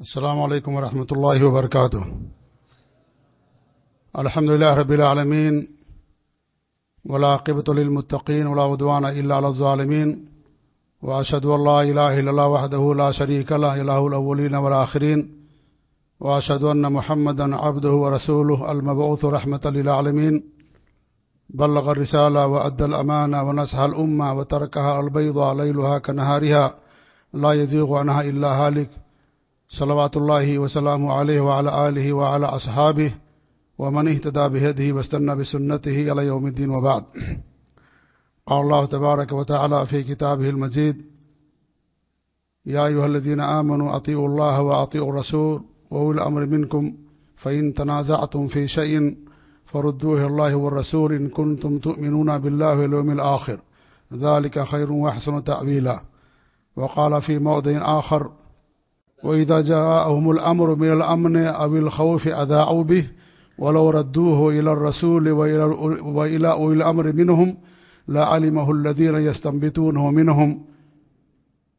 السلام علیکم ورحمۃ اللہ وبرکاتہ۔ الحمد لله رب العالمین ولاقبۃ للمتقین، ولا عدوان الا على الظالمين واشهد ان لا اله الا الله وحده لا شريك له اله الاولين والاخرين واشهد ان محمدا عبده ورسوله المبعوث رحمة للعالمين بلغ الرسالة وأدى الأمانة ونصح الأمة وتركها البيضاء ليلها كنهارها لا يزيغ عنها إلا هالك صلوات الله وسلام عليه وعلى آله وعلى أصحابه ومن اهتدى بهده واستنى بسنته على يوم الدين وبعد. قال الله تبارك وتعالى في كتابه المجيد يا أيها الذين آمنوا أطيعوا الله وأطيعوا الرسول وأولي الأمر منكم فإن تنازعتم في شيء فردوه الله والرسول إن كنتم تؤمنون بالله واليوم الآخر ذلك خير وحسن تأويلا وقال في موضع آخر وإذا جاءهم الأمر من الأمن أو الخوف أذاعوا به ولو ردوه إلى الرسول وإلى أولي الأمر منهم لعلمه الذين يستنبتونه منهم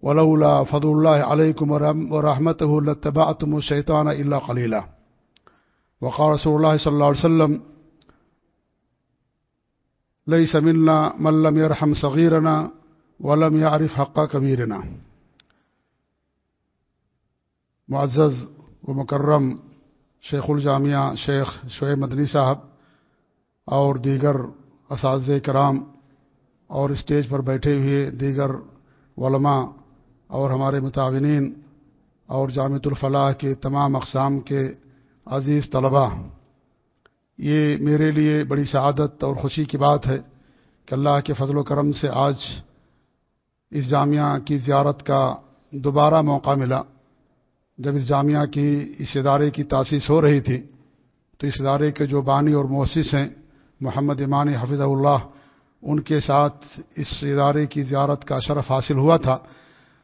ولولا فضل الله عليكم ورحمته لاتبعتم الشيطان إلا قليلا وقال رسول الله صلى الله عليه وسلم ليس منا من لم يرحم صغيرنا ولم يعرف حق كبيرنا معزز و مکرم شیخ الجامعہ شیخ شعیب مدنی صاحب اور دیگر اساتذہ کرام اور اسٹیج پر بیٹھے ہوئے دیگر علماء اور ہمارے متعینین اور جامع الفلاح کے تمام اقسام کے عزیز طلباء، یہ میرے لیے بڑی سعادت اور خوشی کی بات ہے کہ اللہ کے فضل و کرم سے آج اس جامعہ کی زیارت کا دوبارہ موقع ملا۔ جب اس جامعہ کی اس ادارے کی تاسیس ہو رہی تھی، تو اس ادارے کے جو بانی اور مؤسس ہیں، محمد ایمان حفظ اللہ، ان کے ساتھ اس ادارے کی زیارت کا شرف حاصل ہوا تھا۔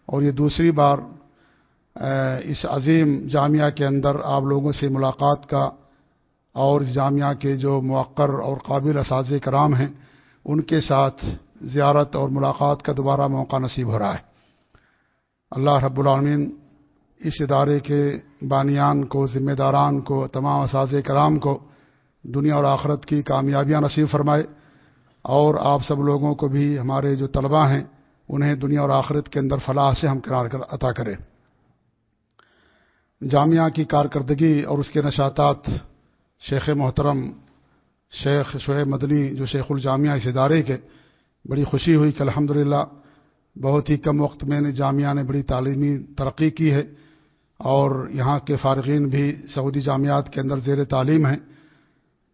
اور یہ دوسری بار اس عظیم جامعہ کے اندر آپ لوگوں سے ملاقات کا اور اس جامعہ کے جو موقر اور قابل اساذ کرام ہیں، ان کے ساتھ زیارت اور ملاقات کا دوبارہ موقع نصیب ہو رہا ہے۔ اللہ رب العالمین اس ادارے کے بانیان کو، ذمہ داران کو، تمام اساذ کرام کو دنیا اور آخرت کی کامیابیاں نصیب فرمائے۔ اور آپ سب لوگوں کو بھی ہمارے جو طلباء ہیں، انہیں دنیا اور آخرت کے اندر فلاح سے ہم قرار کر عطا کرے۔ جامعہ کی کارکردگی اور اس کے نشاطات، شیخ محترم شیخ شعیب مدنی جو شیخ الجامعہ اس ادارے کے، بڑی خوشی ہوئی کہ الحمد بہت ہی کم وقت میں نے جامعہ نے بڑی تعلیمی ترقی کی ہے۔ اور یہاں کے فارغین بھی سعودی جامعات کے اندر زیر تعلیم ہیں۔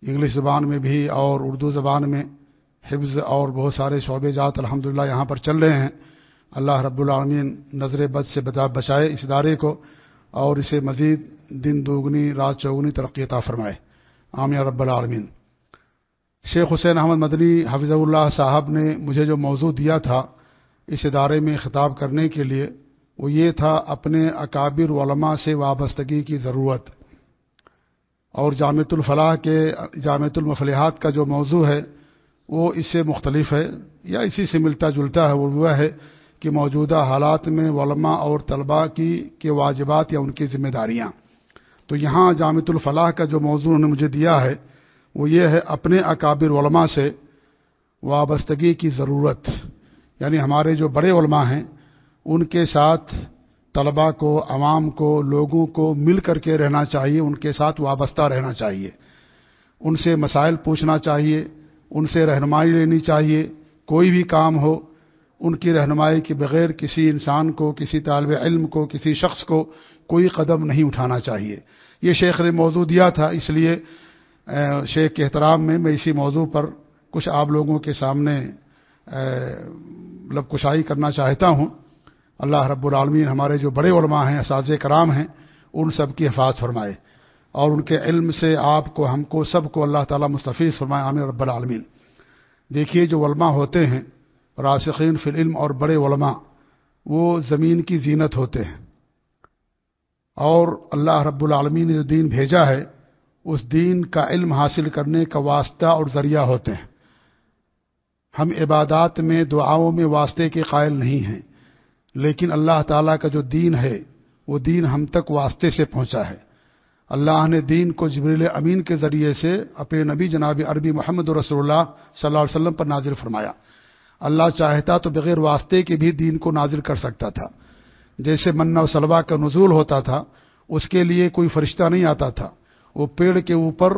انگلش زبان میں بھی اور اردو زبان میں حفظ اور بہت سارے شعبے جات الحمد یہاں پر چل رہے ہیں۔ اللہ رب العالمین نظر بد سے بچائے اس ادارے کو اور اسے مزید دن دوگنی، رات چوگنی ترقی عطا فرمائے۔ عامیہ رب العالمین۔ شیخ حسین احمد مدنی حفظ اللہ صاحب نے مجھے جو موضوع دیا تھا اس ادارے میں خطاب کرنے کے لیے وہ یہ تھا اپنے اکابر علماء سے وابستگی کی ضرورت۔ اور جامع الفلاح کے جامع المفلحات کا جو موضوع ہے، وہ اس سے مختلف ہے یا اسی سے ملتا جلتا ہے، وہ وہ ہے کہ موجودہ حالات میں علماء اور طلباء کی، کے واجبات یا ان کی ذمہ داریاں۔ تو یہاں جامع الفلاح کا جو موضوع انہوں نے مجھے دیا ہے، وہ یہ ہے اپنے اکابر علماء سے وابستگی کی ضرورت۔ یعنی ہمارے جو بڑے علماء ہیں ان کے ساتھ طلباء کو، عوام کو، لوگوں کو مل کر کے رہنا چاہیے، ان کے ساتھ وابستہ رہنا چاہیے۔ ان سے مسائل پوچھنا چاہیے، ان سے رہنمائی لینی چاہیے۔ کوئی بھی کام ہو، ان کی رہنمائی کے بغیر کسی انسان کو، کسی طالب علم کو، کسی شخص کو کوئی قدم نہیں اٹھانا چاہیے۔ یہ شیخ نے موضوع دیا تھا، اس لیے شیخ کے احترام میں میں اسی موضوع پر کچھ آپ لوگوں کے سامنے مطلب کشائی کرنا چاہتا ہوں۔ اللہ رب العالمین ہمارے جو بڑے علماء ہیں اساذ کرام ہیں، ان سب کی حفاظ فرمائے۔ اور ان کے علم سے آپ کو، ہم کو، سب کو اللہ تعالیٰ مستفیض فرمائے عامر رب العالمین۔ دیکھیے جو علماء ہوتے ہیں راسقین فی العلم اور بڑے علماء، وہ زمین کی زینت ہوتے ہیں۔ اور اللہ رب العالمین نے جو دین بھیجا ہے، اس دین کا علم حاصل کرنے کا واسطہ اور ذریعہ ہوتے ہیں۔ ہم عبادات میں، دعاؤں میں واسطے کے قائل نہیں ہیں۔ لیکن اللہ تعالیٰ کا جو دین ہے، وہ دین ہم تک واسطے سے پہنچا ہے۔ اللہ نے دین کو جبریل امین کے ذریعے سے اپنے نبی جناب عربی محمد رسول اللہ صلی اللہ علیہ وسلم پر نازل فرمایا۔ اللہ چاہتا تو بغیر واسطے کے بھی دین کو نازل کر سکتا تھا۔ جیسے منا و سلوا کا نزول ہوتا تھا، اس کے لیے کوئی فرشتہ نہیں آتا تھا۔ وہ پیڑ کے اوپر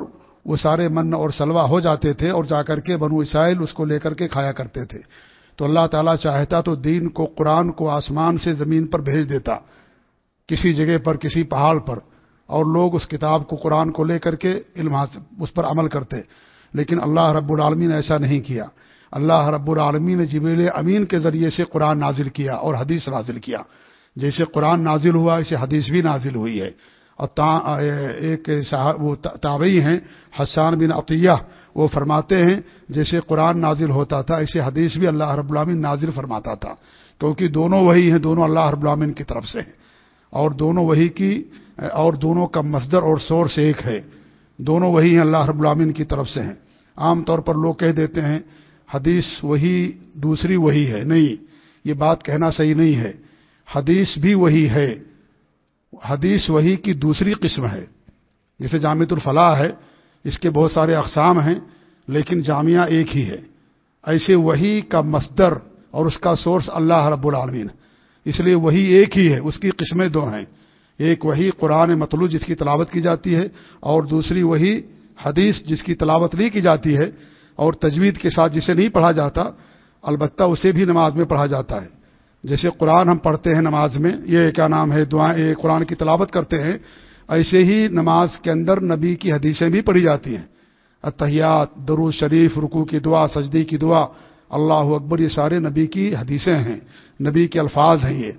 وہ سارے من اور سلوا ہو جاتے تھے اور جا کر کے بنو اسرائیل اس کو لے کر کے کھایا کرتے تھے۔ تو اللہ تعالیٰ چاہتا تو دین کو قرآن کو آسمان سے زمین پر بھیج دیتا، کسی جگہ پر، کسی پہاڑ پر، اور لوگ اس کتاب کو قرآن کو لے کر کے علم اس پر عمل کرتے۔ لیکن اللہ رب العالمین نے ایسا نہیں کیا۔ اللہ رب العالمین نے جبیل امین کے ذریعے سے قرآن نازل کیا اور حدیث نازل کیا۔ جیسے قرآن نازل ہوا اسے حدیث بھی نازل ہوئی ہے۔ اور ایک صاحب وہ تابعی ہیں، حسان بن عطیہ، وہ فرماتے ہیں، جیسے قرآن نازل ہوتا تھا، ایسے حدیث بھی اللہ رب العامن نازل فرماتا تھا، کیونکہ دونوں وہی ہیں، دونوں اللہ رب العامن کی طرف سے ہیں۔ اور دونوں وہی کی، اور دونوں کا مصدر اور سورس ایک ہے۔ دونوں وہی ہیں اللہ رب العامن کی طرف سے ہیں۔ عام طور پر لوگ کہہ دیتے ہیں، حدیث وہی، دوسری وہی ہے۔ نہیں، یہ بات کہنا صحیح نہیں ہے۔ حدیث بھی وہی ہے۔ حدیث وہی کی دوسری قسم ہے۔ جیسے جامعۃ الفلاح ہے، اس کے بہت سارے اقسام ہیں، لیکن جامعہ ایک ہی ہے۔ ایسے وہی کا مصدر اور اس کا سورس اللہ رب العالمین اس لیے وہی ایک ہی ہے، اس کی قسمیں دو ہیں۔ ایک وہی قرآن مطلوع جس کی تلاوت کی جاتی ہے، اور دوسری وہی حدیث جس کی تلاوت نہیں کی جاتی ہے، اور تجوید کے ساتھ جسے نہیں پڑھا جاتا، البتہ اسے بھی نماز میں پڑھا جاتا ہے۔ جیسے قرآن ہم پڑھتے ہیں نماز میں، یہ کیا نام ہے، دعائیں قرآن کی تلاوت کرتے ہیں، ایسے ہی نماز کے اندر نبی کی حدیثیں بھی پڑھی جاتی ہیں۔ اتحیات درو شریف رکو کی دعا، سجدی کی دعا، اللہ اکبر، یہ سارے نبی کی حدیثیں ہیں، نبی کے الفاظ ہیں یہ۔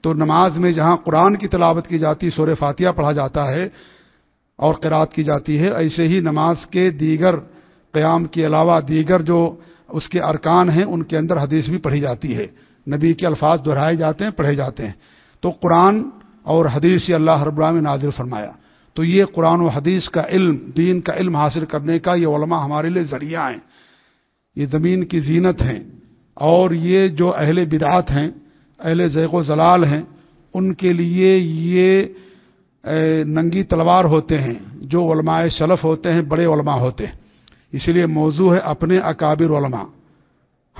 تو نماز میں جہاں قرآن کی تلاوت کی جاتی سور فاتحہ پڑھا جاتا ہے اور قرات کی جاتی ہے، ایسے ہی نماز کے دیگر قیام کے علاوہ دیگر جو اس کے ارکان ہیں، ان کے اندر حدیث بھی پڑھی جاتی ہے۔ نبی کے الفاظ دہرائے جاتے ہیں، پڑھے جاتے ہیں۔ تو قرآن اور حدیث اللہ رب العالمین نازل فرمایا۔ تو یہ قرآن و حدیث کا علم، دین کا علم حاصل کرنے کا یہ علماء ہمارے لیے ذریعہ ہیں۔ یہ زمین کی زینت ہیں۔ اور یہ جو اہل بدعات ہیں، اہل ذیق و ضلال ہیں، ان کے لیے یہ ننگی تلوار ہوتے ہیں۔ جو علماء شلف ہوتے ہیں، بڑے علماء ہوتے ہیں۔ اسی لیے موضوع ہے اپنے اکابر علماء۔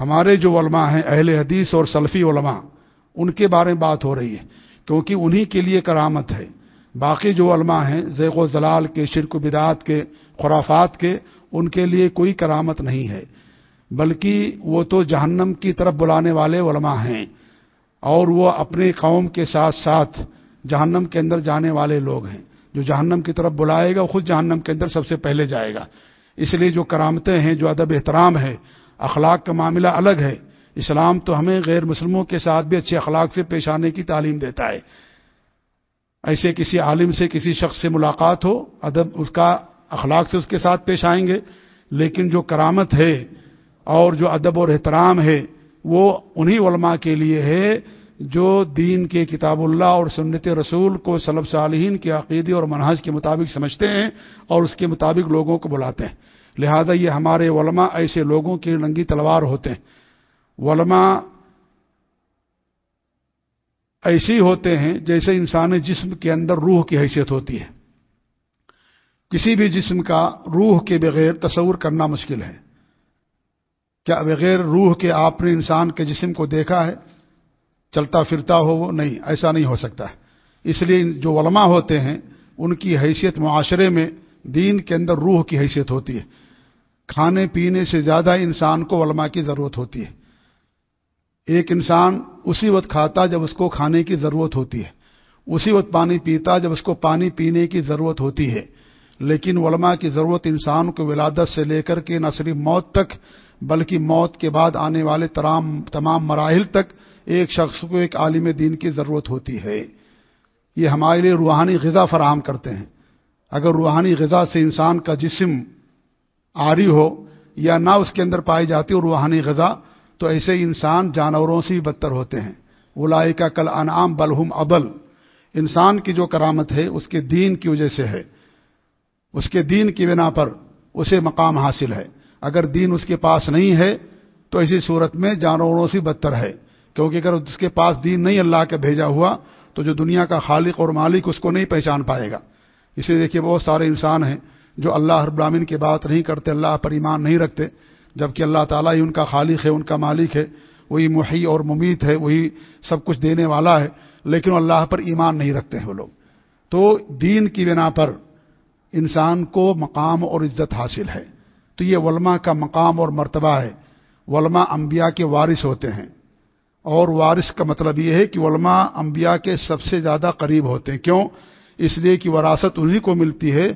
ہمارے جو علماء ہیں، اہل حدیث اور سلفی علماء، ان کے بارے میں بات ہو رہی ہے، کیونکہ انہی کے لیے کرامت ہے۔ باقی جو علماء ہیں، زیغ و زلال کے، شرک و بدعات کے، خرافات کے، ان کے لیے کوئی کرامت نہیں ہے۔ بلکہ وہ تو جہنم کی طرف بلانے والے علماء ہیں، اور وہ اپنے قوم کے ساتھ ساتھ جہنم کے اندر جانے والے لوگ ہیں۔ جو جہنم کی طرف بلائے گا، وہ خود جہنم کے اندر سب سے پہلے جائے گا۔ اس لیے جو کرامتیں ہیں، جو ادب احترام ہے اخلاق کا معاملہ الگ ہے۔ اسلام تو ہمیں غیر مسلموں کے ساتھ بھی اچھے اخلاق سے پیش آنے کی تعلیم دیتا ہے۔ ایسے کسی عالم سے، کسی شخص سے ملاقات ہو، ادب اس کا اخلاق سے اس کے ساتھ پیش آئیں گے۔ لیکن جو کرامت ہے اور جو ادب اور احترام ہے، وہ انہی علماء کے لیے ہے جو دین کے کتاب اللہ اور سنت رسول کو سلب صالحین کے عقیدے اور منحص کے مطابق سمجھتے ہیں اور اس کے مطابق لوگوں کو بلاتے ہیں۔ لہذا یہ ہمارے علماء ایسے لوگوں کی ننگی تلوار ہوتے ہیں۔ علماء ایسے ہوتے ہیں جیسے انسانی جسم کے اندر روح کی حیثیت ہوتی ہے۔ کسی بھی جسم کا روح کے بغیر تصور کرنا مشکل ہے۔ کیا بغیر روح کے آپ نے انسان کے جسم کو دیکھا ہے؟ چلتا پھرتا ہو وہ؟ نہیں، ایسا نہیں ہو سکتا۔ اس لیے جو علماء ہوتے ہیں، ان کی حیثیت معاشرے میں دین کے اندر روح کی حیثیت ہوتی ہے۔ کھانے پینے سے زیادہ انسان کو علماء کی ضرورت ہوتی ہے۔ ایک انسان اسی وقت کھاتا جب اس کو کھانے کی ضرورت ہوتی ہے۔ اسی وقت پانی پیتا جب اس کو پانی پینے کی ضرورت ہوتی ہے۔ لیکن علماء کی ضرورت انسان کو ولادت سے لے کر کے نہ صرف موت تک بلکہ موت کے بعد آنے والے تمام تمام مراحل تک ایک شخص کو ایک عالم دین کی ضرورت ہوتی ہے۔ یہ ہمارے لیے روحانی غذا فراہم کرتے ہیں۔ اگر روحانی غذا سے انسان کا جسم آری ہو یا نہ اس کے اندر پائی جاتی ہو روحانی غذا، تو ایسے انسان جانوروں سے بھی بدتر ہوتے ہیں۔ الائی کا کل انعام بلہم ابل انسان کی جو کرامت ہے، اس کے دین کی وجہ سے ہے۔ اس کے دین کی بنا پر اسے مقام حاصل ہے۔ اگر دین اس کے پاس نہیں ہے، تو ایسی صورت میں جانوروں سے بدتر ہے۔ کیونکہ اگر اس کے پاس دین نہیں، اللہ کا بھیجا ہوا، تو جو دنیا کا خالق اور مالک اس کو نہیں پہچان پائے گا۔ اس لیے دیکھیے، بہت سارے انسان ہیں جو اللہ ہر برامین کی بات نہیں کرتے، اللہ پر ایمان نہیں رکھتے، جبکہ اللہ تعالیٰ ہی ان کا خالق ہے، ان کا مالک ہے، وہی محی اور ممیت ہے، وہی سب کچھ دینے والا ہے، لیکن اللہ پر ایمان نہیں رکھتے ہیں وہ لوگ۔ تو دین کی بنا پر انسان کو مقام اور عزت حاصل ہے۔ تو یہ علماء کا مقام اور مرتبہ ہے۔ علماء انبیاء کے وارث ہوتے ہیں۔ اور وارث کا مطلب یہ ہے کہ علماء انبیاء کے سب سے زیادہ قریب ہوتے ہیں۔ کیوں؟ اس لیے کہ وراثت انہی کو ملتی ہے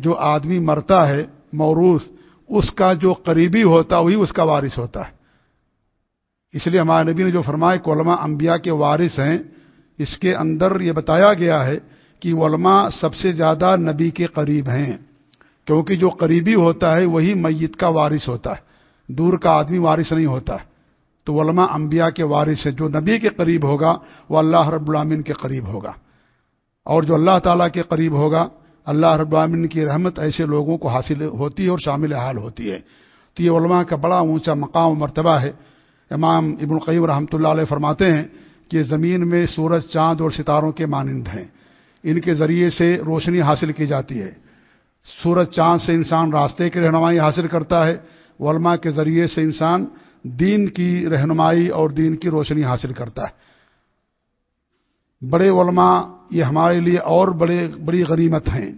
جو آدمی مرتا ہے، موروث، اس کا جو قریبی ہوتا وہی اس کا وارث ہوتا ہے۔ اس لیے ہمارے نبی نے جو فرمایا کہ علماء انبیاء کے وارث ہیں، اس کے اندر یہ بتایا گیا ہے کہ علماء سب سے زیادہ نبی کے قریب ہیں۔ کیونکہ جو قریبی ہوتا ہے، وہی میت کا وارث ہوتا ہے۔ دور کا آدمی وارث نہیں ہوتا۔ ہے تو علماء انبیاء کے وارث ہے جو نبی کے قریب ہوگا، وہ اللہ رب العامن کے قریب ہوگا۔ اور جو اللہ تعالیٰ کے قریب ہوگا اللہ رب العامن کی رحمت ایسے لوگوں کو حاصل ہوتی ہے اور شامل حال ہوتی ہے۔ تو یہ علماء کا بڑا اونچا مقام و مرتبہ ہے۔ امام ابن القیم رحمۃ اللہ علیہ فرماتے ہیں کہ زمین میں سورج، چاند اور ستاروں کے مانند ہیں۔ ان کے ذریعے سے روشنی حاصل کی جاتی ہے۔ سورج، چاند سے انسان راستے کی رہنمائی حاصل کرتا ہے۔ علماء کے ذریعے سے انسان دین کی رہنمائی اور دین کی روشنی حاصل کرتا ہے۔ بڑے علماء یہ ہمارے لیے اور بڑے، بڑی غنیمت ہیں۔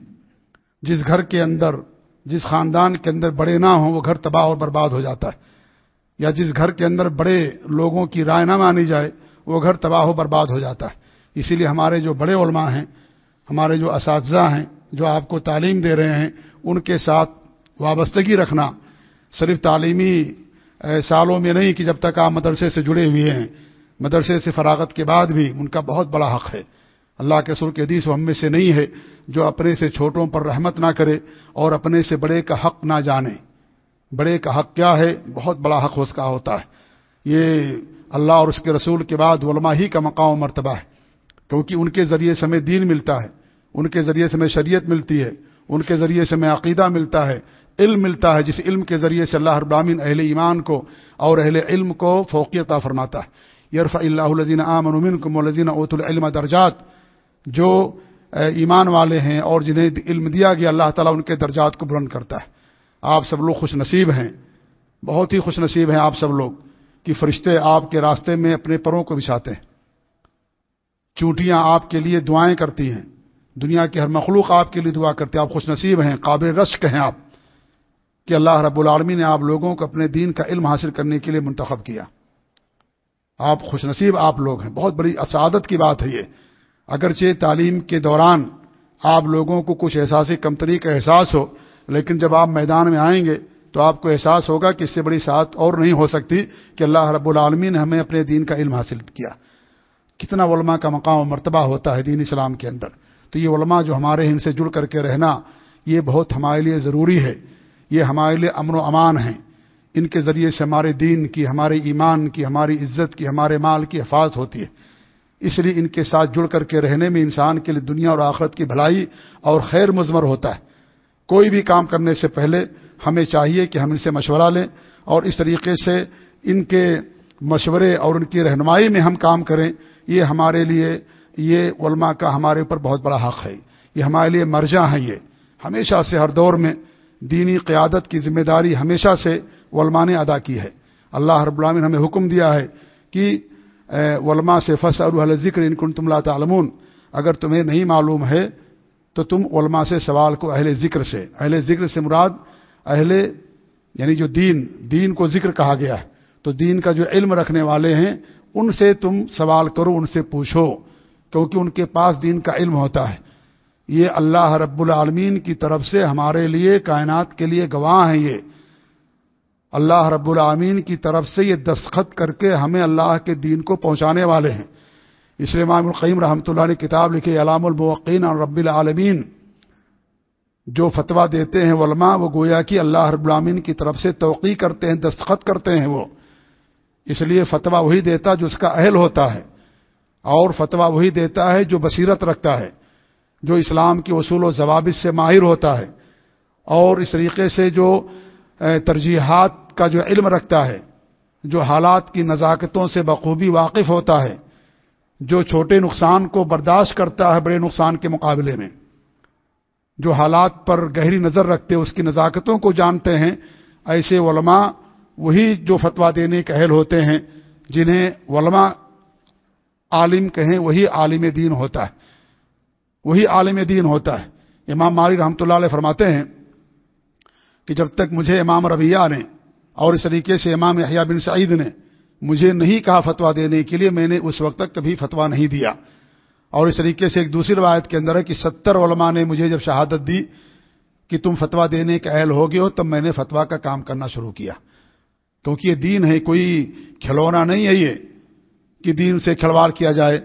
جس گھر کے اندر، جس خاندان کے اندر بڑے نہ ہوں، وہ گھر تباہ اور برباد ہو جاتا ہے۔ یا جس گھر کے اندر بڑے لوگوں کی رائے نہ مانی جائے، وہ گھر تباہ و برباد ہو جاتا ہے۔ اسی لیے ہمارے جو بڑے علماء ہیں، ہمارے جو اساتذہ ہیں، جو آپ کو تعلیم دے رہے ہیں، ان کے ساتھ وابستگی رکھنا صرف تعلیمی سالوں میں نہیں کہ جب تک آپ مدرسے سے جڑے ہوئے ہیں۔ مدرسے سے فراغت کے بعد بھی ان کا بہت بڑا حق ہے۔ اللہ کے سر کے حدیث و ہم میں سے نہیں ہے جو اپنے سے چھوٹوں پر رحمت نہ کرے اور اپنے سے بڑے کا حق نہ جانے۔ بڑے کا حق کیا ہے؟ بہت بڑا حق اس کا ہوتا ہے۔ یہ اللہ اور اس کے رسول کے بعد علماء ہی کا مقام و مرتبہ ہے۔ کیونکہ ان کے ذریعے سے ہمیں دین ملتا ہے، ان کے ذریعے سے ہمیں شریعت ملتی ہے، ان کے ذریعے سے ہمیں عقیدہ ملتا ہے، علم ملتا ہے، جس علم کے ذریعے سے اللہ ابرامین اہل ایمان کو اور اہل علم کو فوقیت فرماتا ہے۔ یرف اللہ الزین عام کو الزین اوت العلم درجات۔ جو ایمان والے ہیں اور جنہیں علم دیا گیا، اللہ تعالیٰ ان کے درجات کو بلند کرتا ہے۔ آپ سب لوگ خوش نصیب ہیں۔ بہت ہی خوش نصیب ہیں آپ سب لوگ کہ فرشتے آپ کے راستے میں اپنے پروں کو بچھاتے ہیں۔ چوٹیاں آپ کے لیے دعائیں کرتی ہیں۔ دنیا کے ہر مخلوق آپ کے لیے دعا کرتے ہیں آپ خوش نصیب ہیں، قابل رشک ہیں آپ۔ کہ اللہ رب العالمین نے آپ لوگوں کو اپنے دین کا علم حاصل کرنے کے لیے منتخب کیا۔ آپ خوش نصیب آپ لوگ ہیں۔ بہت بڑی اسعادت کی بات ہے یہ۔ اگرچہ تعلیم کے دوران آپ لوگوں کو کچھ احساسی کمتری کا احساس ہو، لیکن جب آپ میدان میں آئیں گے تو آپ کو احساس ہوگا کہ اس سے بڑی ساتھ اور نہیں ہو سکتی کہ اللہ رب العالمین نے ہمیں اپنے دین کا علم حاصل کیا۔ کتنا علماء کا مقام و مرتبہ ہوتا ہے دین اسلام کے اندر۔ تو یہ علماء جو ہمارے ان سے جڑ کر کے رہنا، یہ بہت ہمارے لیے ضروری ہے۔ یہ ہمارے لیے امن و امان ہیں۔ ان کے ذریعے سے ہمارے دین کی، ہمارے ایمان کی، ہماری عزت کی، ہمارے مال کی حفاظت ہوتی ہے۔ اس لیے ان کے ساتھ جڑ کر کے رہنے میں انسان کے لیے دنیا اور آخرت کی بھلائی اور خیر مضمر ہوتا ہے۔ کوئی بھی کام کرنے سے پہلے ہمیں چاہیے کہ ہم ان سے مشورہ لیں اور اس طریقے سے ان کے مشورے اور ان کی رہنمائی میں ہم کام کریں۔ یہ ہمارے لیے، یہ علماء کا ہمارے اوپر بہت بڑا حق ہے۔ یہ ہمارے لیے مرجع ہیں یہ۔ ہمیشہ سے ہر دور میں دینی قیادت کی ذمہ داری ہمیشہ سے علماء نے ادا کی ہے۔ اللہ رب العالمین ہمیں حکم دیا ہے کہ علماء سے فص اور ذکر ان کن تم تعلمون۔ اگر تمہیں نہیں معلوم ہے، تو تم علماء سے سوال کو اہل ذکر سے، اہل ذکر سے مراد اہل یعنی جو دین دین کو ذکر کہا گیا ہے۔ تو دین کا جو علم رکھنے والے ہیں، ان سے تم سوال کرو، ان سے پوچھو، کیونکہ ان کے پاس دین کا علم ہوتا ہے۔ یہ اللہ رب العالمین کی طرف سے ہمارے لیے، کائنات کے لیے گواہ ہیں یہ۔ اللہ رب العالمین کی طرف سے یہ دستخط کر کے ہمیں اللہ کے دین کو پہنچانے والے ہیں۔ اس لیے امام القیم رحمۃ اللہ نے کتاب لکھی علام الموقین اور رب العالمین۔ جو فتویٰ دیتے ہیں علماء، وہ گویا کہ اللہ رب العالمین کی طرف سے توقی کرتے ہیں، دستخط کرتے ہیں وہ۔ اس لیے فتویٰ وہی دیتا جو اس کا اہل ہوتا ہے۔ اور فتویٰ وہی دیتا ہے جو بصیرت رکھتا ہے، جو اسلام کے اصول و ضوابط سے ماہر ہوتا ہے۔ اور اس طریقے سے جو ترجیحات کا جو علم رکھتا ہے، جو حالات کی نزاکتوں سے بخوبی واقف ہوتا ہے، جو چھوٹے نقصان کو برداشت کرتا ہے بڑے نقصان کے مقابلے میں، جو حالات پر گہری نظر رکھتے اس کی نزاکتوں کو جانتے ہیں، ایسے علماء وہی جو فتویٰ دینے کے اہل ہوتے ہیں، جنہیں علماء عالم کہیں وہی عالم دین ہوتا ہے۔ وہی عالم دین ہوتا ہے۔ امام ماری رحمۃ اللہ علیہ فرماتے ہیں کہ جب تک مجھے امام ربیہ نے اور اس طریقے سے امام احیاء بن سعید نے مجھے نہیں کہا فتویٰ دینے کے لیے، میں نے اس وقت تک کبھی فتویٰ نہیں دیا۔ اور اس طریقے سے ایک دوسری روایت کے اندر ہے کہ ستر علماء نے مجھے جب شہادت دی کہ تم فتویٰ دینے کے اہل ہو گئے ہو، تب میں نے فتویٰ کا کام کرنا شروع کیا۔ کیونکہ یہ دین ہے، کوئی کھلونا نہیں ہے یہ کہ دین سے کھلواڑ کیا جائے۔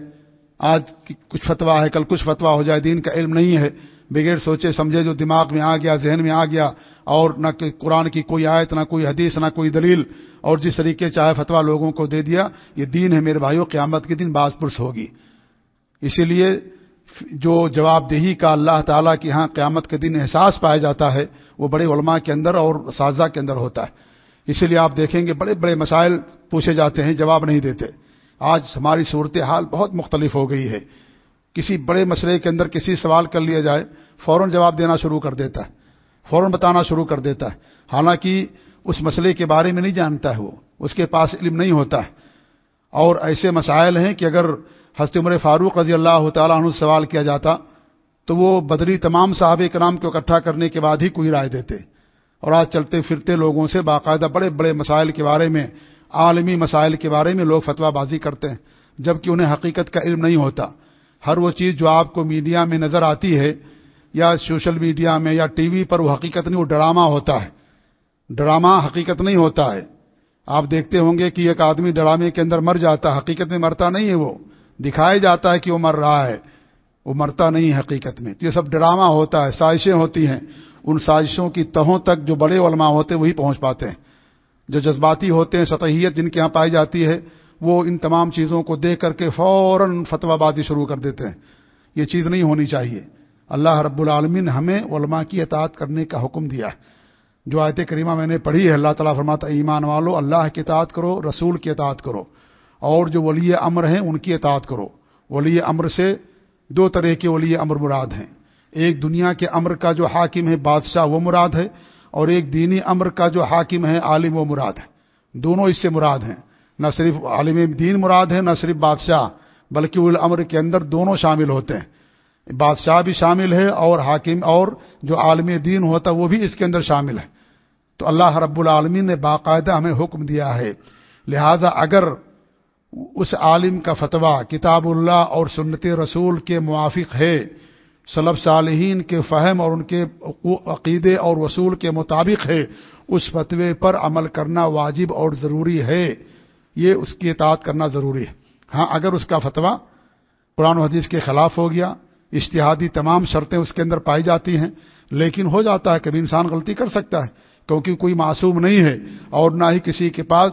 آج کچھ فتویٰ ہے، کل کچھ فتویٰ ہو جائے، دین کا علم نہیں ہے۔ بغیر سوچے، سمجھے، جو دماغ میں آ گیا، ذہن میں آ گیا اور نہ قرآن کی کوئی آیت، نہ کوئی حدیث، نہ کوئی دلیل اور جس طریقے چاہے فتویٰ لوگوں کو دے دیا، یہ دین ہے میرے بھائیوں قیامت کے دن باز پرس ہوگی۔ اسی لیے جو جواب دہی کا اللہ تعالیٰ کی ہاں قیامت کے دن احساس پایا جاتا ہے، وہ بڑے علماء کے اندر اور سازہ کے اندر ہوتا ہے۔ اسی لیے آپ دیکھیں گے بڑے بڑے مسائل پوچھے جاتے ہیں، جواب نہیں دیتے۔ آج ہماری صورتحال بہت مختلف ہو گئی ہے۔ کسی بڑے مسئلے کے اندر کسی سوال کر لیا جائے، فوراً جواب دینا شروع کر دیتا ہے۔ فوراً بتانا شروع کر دیتا ہے۔ حالانکہ اس مسئلے کے بارے میں نہیں جانتا ہے وہ۔ اس کے پاس علم نہیں ہوتا ہے۔ اور ایسے مسائل ہیں کہ اگر حضرت عمر فاروق رضی اللہ تعالیٰ عنہ سوال کیا جاتا، تو وہ بدری تمام صحابہ کرام کو اکٹھا کرنے کے بعد ہی کوئی رائے دیتے۔ اور آج چلتے پھرتے لوگوں سے باقاعدہ بڑے بڑے مسائل کے بارے میں، عالمی مسائل کے بارے میں لوگ فتویٰ بازی کرتے ہیں، جبکہ انہیں حقیقت کا علم نہیں ہوتا۔ ہر وہ چیز جو آپ کو میڈیا میں نظر آتی ہے یا سوشل میڈیا میں یا ٹی وی پر وہ حقیقت نہیں، وہ ڈرامہ ہوتا ہے۔ ڈرامہ حقیقت نہیں ہوتا ہے۔ آپ دیکھتے ہوں گے کہ ایک آدمی ڈرامے کے اندر مر جاتا ہے، حقیقت میں مرتا نہیں ہے وہ۔ دکھایا جاتا ہے کہ وہ مر رہا ہے، وہ مرتا نہیں ہے حقیقت میں۔ تو یہ سب ڈرامہ ہوتا ہے، سازشیں ہوتی ہیں۔ ان سازشوں کی تہوں تک جو بڑے علماء ہوتے ہیں، وہی پہنچ پاتے ہیں۔ جو جذباتی ہوتے ہیں، سطحیت جن کے یہاں پائی جاتی ہے، وہ ان تمام چیزوں کو دیکھ کر کے فوراً فتوا بازی شروع کر دیتے ہیں۔ یہ چیز نہیں ہونی چاہیے۔ اللہ رب العالمین نے ہمیں علماء کی اطاعت کرنے کا حکم دیا ہے۔ جو آیت کریمہ میں نے پڑھی ہے، اللہ تعالیٰ فرماتا ایمان والو، اللہ کی اطاعت کرو، رسول کی اطاعت کرو۔ اور جو ولی امر ہیں، ان کی اطاعت کرو۔ ولی امر سے دو طرح کے ولی امر مراد ہیں۔ ایک دنیا کے امر کا جو حاکم ہے، بادشاہ، وہ مراد ہے۔ اور ایک دینی امر کا جو حاکم ہے، عالم و مراد ہے۔ دونوں اس سے مراد ہیں۔ نہ صرف عالم دین مراد ہے، نہ صرف بادشاہ، بلکہ وہ امر کے اندر دونوں شامل ہوتے ہیں۔ بادشاہ بھی شامل ہے اور حاکم اور جو عالم دین ہوتا وہ بھی اس کے اندر شامل ہے۔ تو اللہ رب العالمین نے باقاعدہ ہمیں حکم دیا ہے۔ لہذا اگر اس عالم کا فتویٰ کتاب اللہ اور سنت رسول کے موافق ہے صلب صالحین کے فہم اور ان کے عقیدے اور وصول کے مطابق ہے، اس فتوے پر عمل کرنا واجب اور ضروری ہے۔ یہ اس کی اطاعت کرنا ضروری ہے۔ ہاں اگر اس کا فتویٰ قرآن و حدیث کے خلاف ہو گیا اشتہادی تمام شرطیں اس کے اندر پائی جاتی ہیں، لیکن ہو جاتا ہے کبھی انسان غلطی کر سکتا ہے، کیونکہ کوئی معصوم نہیں ہے اور نہ ہی کسی کے پاس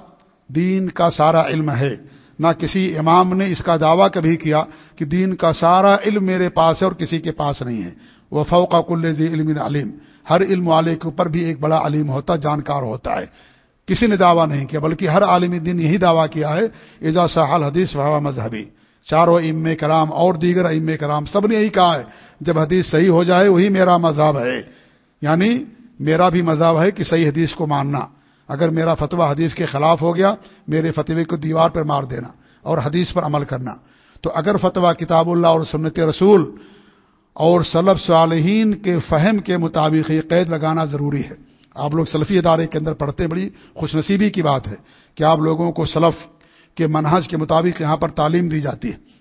دین کا سارا علم ہے، نہ کسی امام نے اس کا دعویٰ کبھی کیا کہ دین کا سارا علم میرے پاس ہے اور کسی کے پاس نہیں ہے۔ وہ فوقا کل علم علیم، ہر علم والے کے اوپر بھی ایک بڑا علیم ہوتا، جانکار ہوتا ہے۔ کسی نے دعویٰ نہیں کیا، بلکہ ہر عالم دین یہی دعویٰ کیا ہے اعزا صاحل حدیث و مذہبی۔ چاروں ام کرام اور دیگر ام کرام سب نے یہی کہا ہے، جب حدیث صحیح ہو جائے وہی میرا مذہب ہے۔ یعنی میرا بھی مذہب ہے کہ صحیح حدیث کو ماننا۔ اگر میرا فتویٰ حدیث کے خلاف ہو گیا، میرے فتوے کو دیوار پر مار دینا اور حدیث پر عمل کرنا۔ تو اگر فتویٰ کتاب اللہ اور سنت رسول اور سلب صالحین کے فہم کے مطابق یہ قید لگانا ضروری ہے۔ آپ لوگ سلفی ادارے کے اندر پڑھتے بڑی خوش نصیبی کی بات ہے کہ آپ لوگوں کو سلف کے منہج کے مطابق یہاں پر تعلیم دی جاتی ہے۔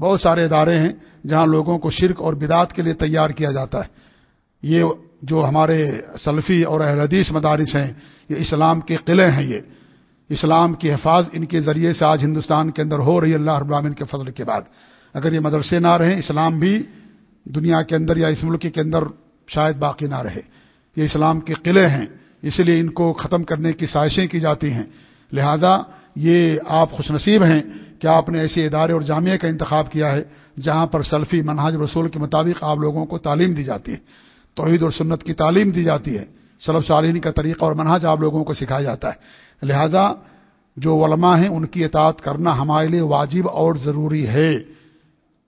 بہت سارے ادارے ہیں جہاں لوگوں کو شرک اور بدعت کے لیے تیار کیا جاتا ہے۔ یہ جو ہمارے سلفی اور اہل حدیث مدارس ہیں، یہ اسلام کے قلعے ہیں یہ۔ اسلام کی حفاظ ان کے ذریعے سے آج ہندوستان کے اندر ہو رہی ہے اللہ رب العالمین کے فضل کے بعد۔ اگر یہ مدرسے نہ رہیں، اسلام بھی دنیا کے اندر یا اس ملک کے اندر شاید باقی نہ رہے۔ یہ اسلام کے قلعے ہیں، اس لیے ان کو ختم کرنے کی سازشیں کی جاتی ہیں۔ لہذا یہ آپ خوش نصیب ہیں کہ آپ نے ایسے ادارے اور جامعہ کا انتخاب کیا ہے جہاں پر سلفی منہاج رسول کے مطابق آپ لوگوں کو تعلیم دی جاتی ہے، توحید اور سنت کی تعلیم دی جاتی ہے۔ سلب صالحین کا طریقہ اور منہج آپ لوگوں کو سکھایا جاتا ہے۔ لہذا جو علماء ہیں ان کی اطاعت کرنا ہمارے لیے واجب اور ضروری ہے۔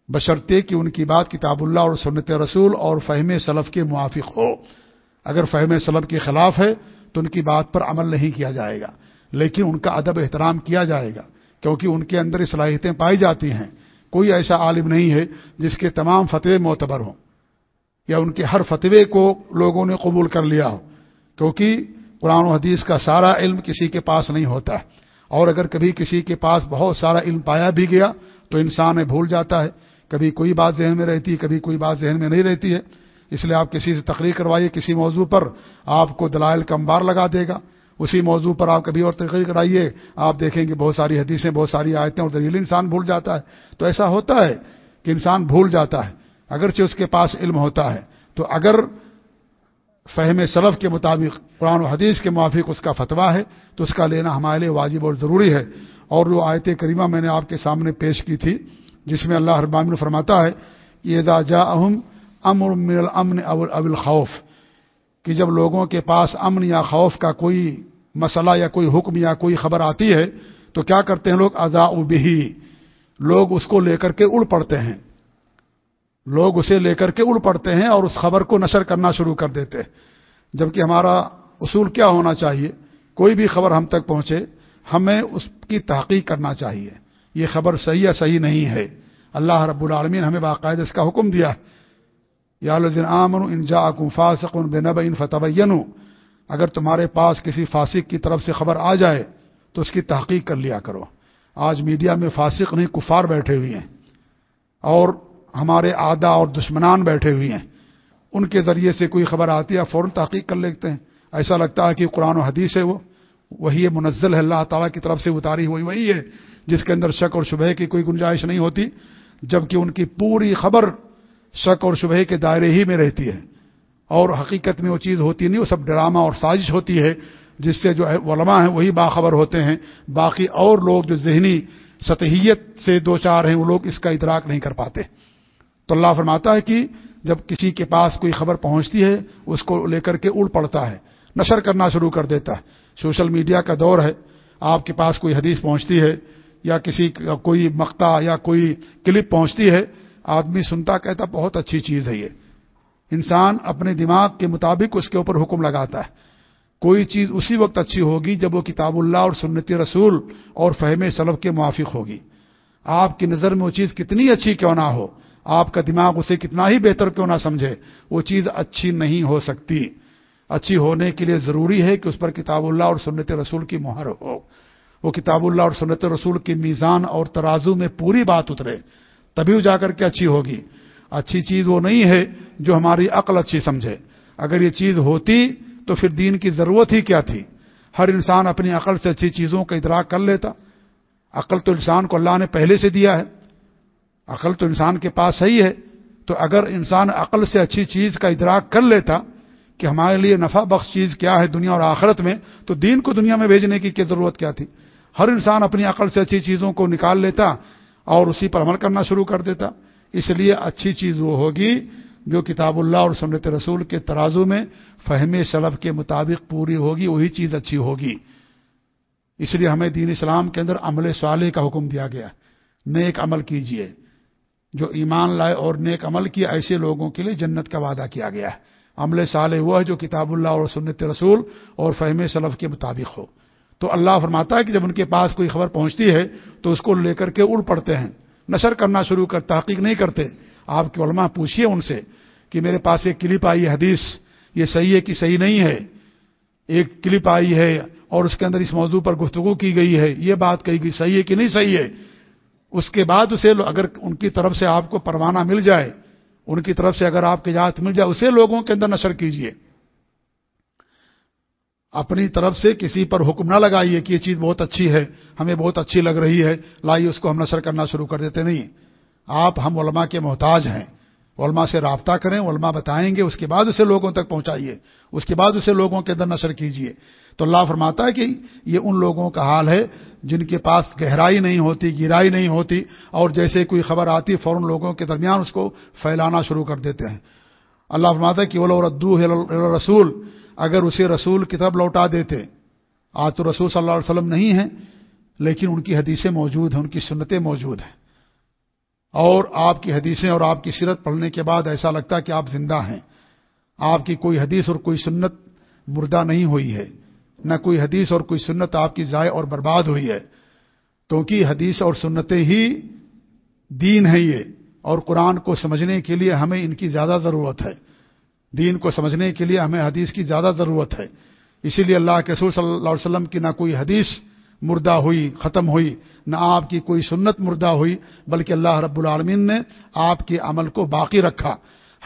بشرطے کہ ان کی بات کتاب اللہ اور سنت رسول اور فہم سلف کے موافق ہو۔ اگر فہم سلف کے خلاف ہے تو ان کی بات پر عمل نہیں کیا جائے گا۔ لیکن ان کا ادب احترام کیا جائے گا، کیونکہ ان کے اندر صلاحیتیں پائی جاتی ہیں۔ کوئی ایسا عالم نہیں ہے جس کے تمام فتوے معتبر ہوں، یا ان کے ہر فتوے کو لوگوں نے قبول کر لیا ہو، کیونکہ قرآن و حدیث کا سارا علم کسی کے پاس نہیں ہوتا۔ ہے اور اگر کبھی کسی کے پاس بہت سارا علم پایا بھی گیا، تو انسان بھول جاتا ہے۔ کبھی کوئی بات ذہن میں رہتی ہے کبھی کوئی بات ذہن میں نہیں رہتی ہے۔ اس لیے آپ کسی سے تقریر کروائیے کسی موضوع پر، آپ کو دلائل کم بار لگا دے گا۔ اسی موضوع پر آپ کبھی اور تقریر کرائیے، آپ دیکھیں گے بہت ساری حدیثیں، بہت ساری آیتیں اور دلیل انسان بھول جاتا ہے۔ تو ایسا ہوتا ہے کہ انسان بھول جاتا ہے، اگرچہ اس کے پاس علم ہوتا ہے۔ تو اگر فہم سلف کے مطابق قرآن و حدیث کے موافق اس کا فتویٰ ہے، تو اس کا لینا ہمارے لیے واجب اور ضروری ہے۔ اور جو آیت کریمہ میں نے آپ کے سامنے پیش کی تھی، جس میں اللہ ابام نے فرماتا ہے یہ دا جا اہم امر الامن ابل خوف کہ جب لوگوں کے پاس امن یا خوف کا کوئی مسئلہ یا کوئی حکم یا کوئی خبر آتی ہے، تو کیا کرتے ہیں لوگ؟ ادا بہی لوگ اس کو لے کر کے اڑ پڑتے ہیں۔ لوگ اسے لے کر کے اڑ پڑتے ہیں اور اس خبر کو نشر کرنا شروع کر دیتے ہیں۔ جبکہ ہمارا اصول کیا ہونا چاہیے؟ کوئی بھی خبر ہم تک پہنچے، ہمیں اس کی تحقیق کرنا چاہیے۔ یہ خبر صحیح یا صحیح نہیں ہے۔ اللہ رب العالمین ہمیں باقاعدہ اس کا حکم دیا ہے۔ یا الذین آمنوا ان جاءکم فاسق بنبأ فتبینوا۔ اگر تمہارے پاس کسی فاسق کی طرف سے خبر آ جائے تو اس کی تحقیق کر لیا کرو۔ آج میڈیا میں فاسق نہیں، کفار بیٹھے ہوئے ہیں۔ اور ہمارے آدھا اور دشمنان بیٹھے ہوئے ہیں۔ ان کے ذریعے سے کوئی خبر آتی ہے فوراً تحقیق کر لیتے ہیں۔ ایسا لگتا ہے کہ قرآن و حدیث ہے وہ۔ وہی منزل ہے، اللہ تعالیٰ کی طرف سے اتاری ہوئی وہی ہے، جس کے اندر شک اور شبہ کی کوئی گنجائش نہیں ہوتی، جبکہ ان کی پوری خبر شک اور شبہ کے دائرے ہی میں رہتی ہے۔ اور حقیقت میں وہ چیز ہوتی نہیں، وہ سب ڈرامہ اور سازش ہوتی ہے، جس سے جو علماء ہیں وہی باخبر ہوتے ہیں۔ باقی اور لوگ جو ذہنی سطحیت سے دو چار ہیں، وہ لوگ اس کا ادراک نہیں کر پاتے۔ تو اللہ فرماتا ہے کہ جب کسی کے پاس کوئی خبر پہنچتی ہے، اس کو لے کر کے اڑ پڑتا ہے، نشر کرنا شروع کر دیتا ہے۔ سوشل میڈیا کا دور ہے، آپ کے پاس کوئی حدیث پہنچتی ہے یا کسی کوئی مقتا یا کوئی کلپ پہنچتی ہے آدمی سنتا کہتا بہت اچھی چیز ہے یہ۔ انسان اپنے دماغ کے مطابق اس کے اوپر حکم لگاتا ہے۔ کوئی چیز اسی وقت اچھی ہوگی جب وہ کتاب اللہ اور سنت رسول اور فہم سلب کے موافق ہوگی۔ آپ کی نظر میں وہ چیز کتنی اچھی کیوں نہ ہو۔ آپ کا دماغ اسے کتنا ہی بہتر کیوں نہ سمجھے۔ وہ چیز اچھی نہیں ہو سکتی۔ اچھی ہونے کے لیے ضروری ہے کہ اس پر کتاب اللہ اور سنت رسول کی مہر ہو۔ وہ کتاب اللہ اور سنت رسول کی میزان اور ترازو میں پوری بات اترے۔ تبھی جا کر کے اچھی ہوگی۔ اچھی چیز وہ نہیں ہے جو ہماری عقل اچھی سمجھے۔ اگر یہ چیز ہوتی تو پھر دین کی ضرورت ہی کیا تھی؟ ہر انسان اپنی عقل سے اچھی چیزوں کا ادراک کر لیتا۔ عقل تو انسان کو اللہ نے پہلے سے دیا ہے۔ عقل تو انسان کے پاس ہی ہے۔ تو اگر انسان عقل سے اچھی چیز کا ادراک کر لیتا کہ ہمارے لیے نفع بخش چیز کیا ہے دنیا اور آخرت میں، تو دین کو دنیا میں بھیجنے کی کیا ضرورت کیا تھی؟ ہر انسان اپنی عقل سے اچھی چیزوں کو نکال لیتا۔ اور اسی پر عمل کرنا شروع کر دیتا۔ اس لیے اچھی چیز وہ ہوگی جو کتاب اللہ اور سنت رسول کے ترازو میں فہم سلب کے مطابق پوری ہوگی، وہی چیز اچھی ہوگی۔ اس لیے ہمیں دین اسلام کے اندر عمل صالح کا حکم دیا گیا۔ نیک عمل کیجیے جو ایمان لائے اور نیک عمل کیا ایسے لوگوں کے لیے جنت کا وعدہ کیا گیا۔ ہے عمل صالح وہ ہے جو کتاب اللہ اور سنت رسول اور فہم سلف کے مطابق ہو۔ تو اللہ فرماتا ہے کہ جب ان کے پاس کوئی خبر پہنچتی ہے تو اس کو لے کر کے اڑ پڑتے ہیں۔ نشر کرنا شروع کر، تحقیق نہیں کرتے۔ آپ کے علماء پوچھیے ان سے کہ میرے پاس ایک کلپ آئی حدیث، یہ صحیح ہے کہ صحیح نہیں ہے؟ ایک کلپ آئی ہے اور اس کے اندر اس موضوع پر گفتگو کی گئی ہے، یہ بات کہی گئی، صحیح ہے کہ نہیں صحیح ہے؟ اس کے بعد اسے اگر ان کی طرف سے آپ کو پروانہ مل جائے، ان کی طرف سے اگر آپ کی اجازت مل جائے، اسے لوگوں کے اندر نشر کیجیے اپنی طرف سے کسی پر حکم نہ لگائیے کہ یہ چیز بہت اچھی ہے، ہمیں بہت اچھی لگ رہی ہے، لائیے اس کو ہم نشر کرنا شروع کر دیتے نہیں۔ آپ ہم علماء کے محتاج ہیں۔ علماء سے رابطہ کریں، علماء بتائیں گے، اس کے بعد اسے لوگوں تک پہنچائیے۔ اس کے بعد اسے لوگوں کے اندر نشر کیجیے۔ تو اللہ فرماتا ہے کہ یہ ان لوگوں کا حال ہے جن کے پاس گہرائی نہیں ہوتی، گہرائی نہیں ہوتی، اور جیسے کوئی خبر آتی فوراً لوگوں کے درمیان اس کو پھیلانا شروع کر دیتے ہیں۔ اللہ فرماتا ہے کہ وہ ردو رسول اگر اسے رسول کی طرف لوٹا دیتے۔ آج تو رسول صلی اللہ علیہ وسلم نہیں ہے لیکن ان کی حدیثیں موجود ہیں، ان کی سنتیں موجود ہیں۔ اور آپ کی حدیثیں اور آپ کی سیرت پڑھنے کے بعد ایسا لگتا ہے کہ آپ زندہ ہیں۔ آپ کی کوئی حدیث اور کوئی سنت مردہ نہیں ہوئی ہے۔ نہ کوئی حدیث اور کوئی سنت آپ کی ضائع اور برباد ہوئی ہے۔ کیونکہ حدیث اور سنتیں ہی دین ہے یہ۔ اور قرآن کو سمجھنے کے لیے ہمیں ان کی زیادہ ضرورت ہے۔ دین کو سمجھنے کے لیے ہمیں حدیث کی زیادہ ضرورت ہے۔ اسی لیے اللہ کے رسول صلی اللہ علیہ وسلم کی نہ کوئی حدیث مردہ ہوئی، ختم ہوئی، نہ آپ کی کوئی سنت مردہ ہوئی، بلکہ اللہ رب العالمین نے آپ کے عمل کو باقی رکھا۔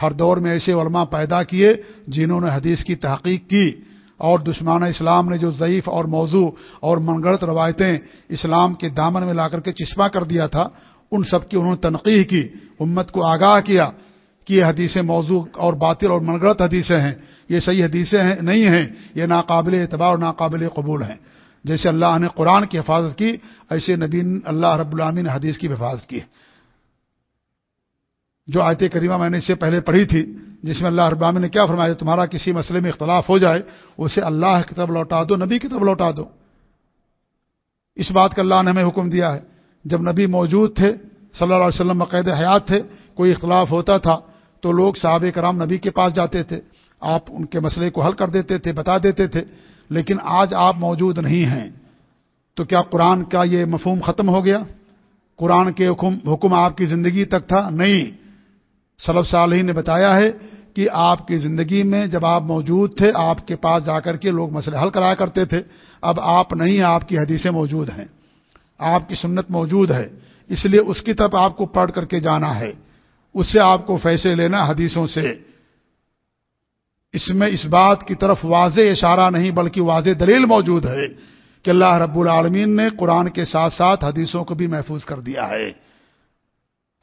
ہر دور میں ایسے علماء پیدا کیے جنہوں نے حدیث کی تحقیق کی۔ اور دشمان اسلام نے جو ضعیف اور موضوع اور منگڑت روایتیں اسلام کے دامن میں لا کر کے چشمہ کر دیا تھا، ان سب کی انہوں نے تنقید کی، امت کو آگاہ کیا۔ کہ یہ حدیثیں موضوع اور باطل اور منگڑت حدیثیں ہیں، یہ صحیح حدیثیں ہیں، نہیں ہیں، یہ ناقابل اعتبار اور ناقابل قبول ہیں۔ جیسے اللہ نے قرآن کی حفاظت کی، ایسے نبی اللہ رب العامی نے حدیث کی حفاظت کی۔ جو آیت کریمہ میں نے اس سے پہلے پڑھی تھی، جس میں اللہ رب العامی نے کیا فرمایا، تمہارا کسی مسئلے میں اختلاف ہو جائے، اسے اللہ کی طرف لوٹا دو، نبی کی طرف لوٹا دو۔ اس بات کا اللہ نے ہمیں حکم دیا ہے۔ جب نبی موجود تھے، صلی اللہ علیہ وسلم مقید حیات تھے، کوئی اختلاف ہوتا تھا تو لوگ صحابہ کرام نبی کے پاس جاتے تھے، آپ ان کے مسئلے کو حل کر دیتے تھے، بتا دیتے تھے، لیکن آج آپ موجود نہیں ہیں۔ تو کیا قرآن کا یہ مفہوم ختم ہو گیا؟ قرآن کے حکم حکم آپ کی زندگی تک تھا؟ نہیں۔ صلب صالح نے بتایا ہے کہ آپ کی زندگی میں جب آپ موجود تھے، آپ کے پاس جا کر کے لوگ مسئلے حل کرایا کرتے تھے۔ اب آپ نہیں، آپ کی حدیثیں موجود ہیں۔ آپ کی سنت موجود ہے۔ اس لیے اس کی طرف آپ کو پڑھ کر کے جانا ہے۔ اس سے آپ کو فیصلے لینا حدیثوں سے۔ اس میں اس بات کی طرف واضح اشارہ نہیں، بلکہ واضح دلیل موجود ہے کہ اللہ رب العالمین نے قرآن کے ساتھ ساتھ حدیثوں کو بھی محفوظ کر دیا ہے۔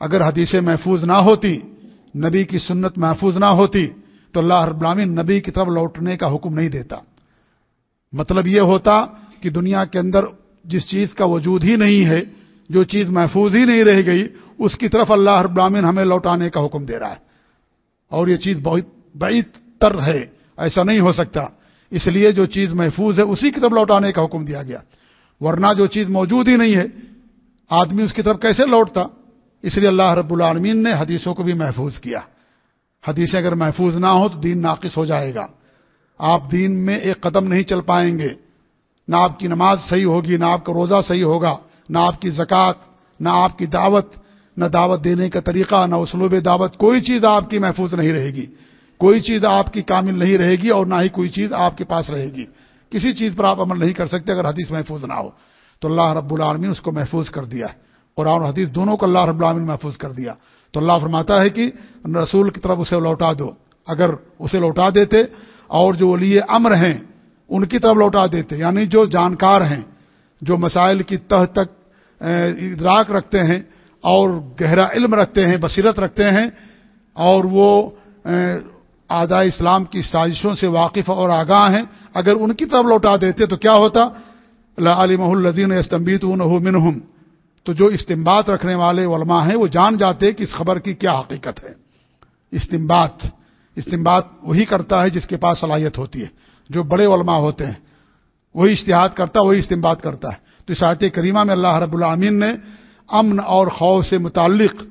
اگر حدیثیں محفوظ نہ ہوتی، نبی کی سنت محفوظ نہ ہوتی، تو اللہ رب العالمین نبی کی طرف لوٹنے کا حکم نہیں دیتا۔ مطلب یہ ہوتا کہ دنیا کے اندر جس چیز کا وجود ہی نہیں ہے، جو چیز محفوظ ہی نہیں رہ گئی اس کی طرف اللہ رب العالمین ہمیں لوٹانے کا حکم دے رہا ہے۔ اور یہ چیز بہت بعید تر ہے، ایسا نہیں ہو سکتا۔ اس لیے جو چیز محفوظ ہے، اسی کی طرف لوٹانے کا حکم دیا گیا۔ ورنہ جو چیز موجود ہی نہیں ہے، آدمی اس کی طرف کیسے لوٹتا؟ اس لیے اللہ رب العالمین نے حدیثوں کو بھی محفوظ کیا۔ حدیثیں اگر محفوظ نہ ہو تو دین ناقص ہو جائے گا۔ آپ دین میں ایک قدم نہیں چل پائیں گے۔ نہ آپ کی نماز صحیح ہوگی، نہ آپ کا روزہ صحیح ہوگا، نہ آپ کی زکوٰۃ، نہ آپ کی دعوت۔ نہ دعوت دینے کا طریقہ، نہ اسلوب دعوت، کوئی چیز آپ کی محفوظ نہیں رہے گی۔ کوئی چیز آپ کی کامل نہیں رہے گی اور نہ ہی کوئی چیز آپ کے پاس رہے گی۔ کسی چیز پر آپ عمل نہیں کر سکتے اگر حدیث محفوظ نہ ہو۔ تو اللہ رب العالمین اس کو محفوظ کر دیا ہے۔ قرآن اور حدیث دونوں کو اللہ رب العالمین محفوظ کر دیا۔ تو اللہ فرماتا ہے کہ رسول کی طرف اسے لوٹا دو۔ اگر اسے لوٹا دیتے اور جو ولی امر ہیں، ان کی طرف لوٹا دیتے۔ یعنی جو جانکار ہیں، جو مسائل کی تہ تک ادراک رکھتے ہیں اور گہرا علم رکھتے ہیں، بصیرت رکھتے ہیں اور وہ آدھا اسلام کی سازشوں سے واقف اور آگاہ ہیں۔ اگر ان کی طرف لوٹا دیتے تو کیا ہوتا؟ علی مح الدین استمبیت منہم۔ تو جو استمبات رکھنے والے علماء ہیں، وہ جان جاتے کہ اس خبر کی کیا حقیقت ہے۔ استمبات استمبات وہی کرتا ہے جس کے پاس صلاحیت ہوتی ہے۔ جو بڑے علماء ہوتے ہیں، وہی اشتہاد کرتا، وہی استمباد کرتا ہے۔ تو اس آیت کریمہ میں اللہ رب العامین نے امن اور خوف سے متعلق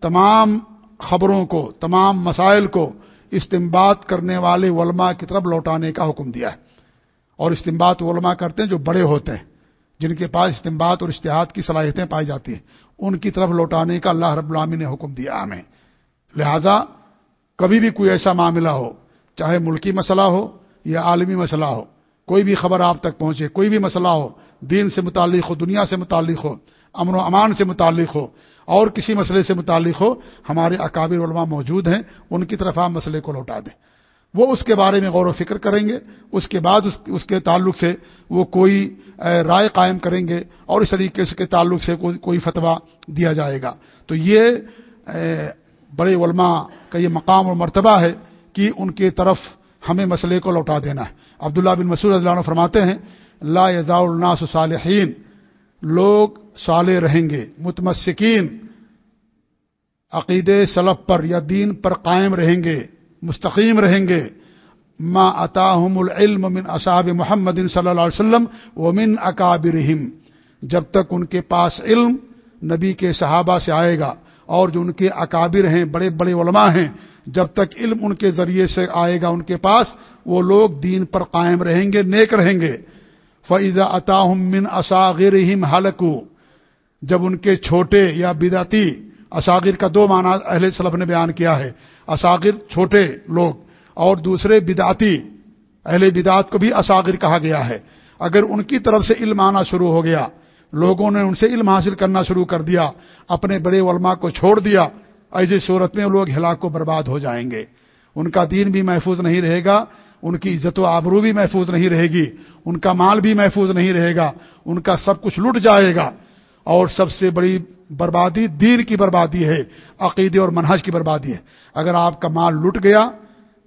تمام خبروں کو، تمام مسائل کو استمباد کرنے والے علماء کی طرف لوٹانے کا حکم دیا ہے۔ اور استمباد علماء کرتے ہیں جو بڑے ہوتے ہیں، جن کے پاس استمباد اور اشتہاد کی صلاحیتیں پائی جاتی ہیں۔ ان کی طرف لوٹانے کا اللہ رب العامی نے حکم دیا ہمیں لہذا کبھی بھی کوئی ایسا معاملہ ہو، چاہے ملکی مسئلہ ہو یا عالمی مسئلہ ہو، کوئی بھی خبر آپ تک پہنچے، کوئی بھی مسئلہ ہو، دین سے متعلق ہو، دنیا سے متعلق ہو امن و امان سے متعلق ہو اور کسی مسئلے سے متعلق ہو، ہمارے اکابر علماء موجود ہیں، ان کی طرف آپ مسئلے کو لوٹا دیں۔ وہ اس کے بارے میں غور و فکر کریں گے، اس کے بعد اس اس کے تعلق سے وہ کوئی رائے قائم کریں گے اور اس طریقے سے کے تعلق سے کوئی کوئی فتویٰ دیا جائے گا۔ تو یہ بڑے علماء کا یہ مقام اور مرتبہ ہے کہ ان کی طرف ہمیں مسئلے کو لوٹا دینا ہے۔ عبداللہ بن مسعود اللہ عنہ فرماتے ہیں، لا یزا الناس صالحین۔ لوگ صالح رہیں گے، متمسکین عقید سلب پر یا دین پر قائم رہیں گے، مستقیم رہیں گے۔ ما اطاہم العلم من اصحاب محمد صلی اللہ علیہ وسلم و من اکابرہم جب تک ان کے پاس علم نبی کے صحابہ سے آئے گا اور جو ان کے اکابر ہیں، بڑے بڑے علماء ہیں، جب تک علم ان کے ذریعے سے آئے گا ان کے پاس، وہ لوگ دین پر قائم رہیں گے، نیک رہیں گے۔ فیضا من اصاغر ہلکو جب ان کے چھوٹے یا بدعتی اساغر کا دو معنی اہل صلب نے بیان کیا ہے۔ اساغر چھوٹے لوگ اور دوسرے بدعتی اہل بدعت کو بھی اساغر کہا گیا ہے۔ اگر ان کی طرف سے علم آنا شروع ہو گیا، لوگوں نے ان سے علم حاصل کرنا شروع کر دیا، اپنے بڑے علماء کو چھوڑ دیا ایسی صورت میں لوگ ہلاک و برباد ہو جائیں گے۔ ان کا دین بھی محفوظ نہیں رہے گا، ان کی عزت و آبرو بھی محفوظ نہیں رہے گی، ان کا مال بھی محفوظ نہیں رہے گا، ان کا سب کچھ لٹ جائے گا۔ اور سب سے بڑی بربادی دین کی بربادی ہے، عقیدے اور منہج کی بربادی ہے۔ اگر آپ کا مال لٹ گیا،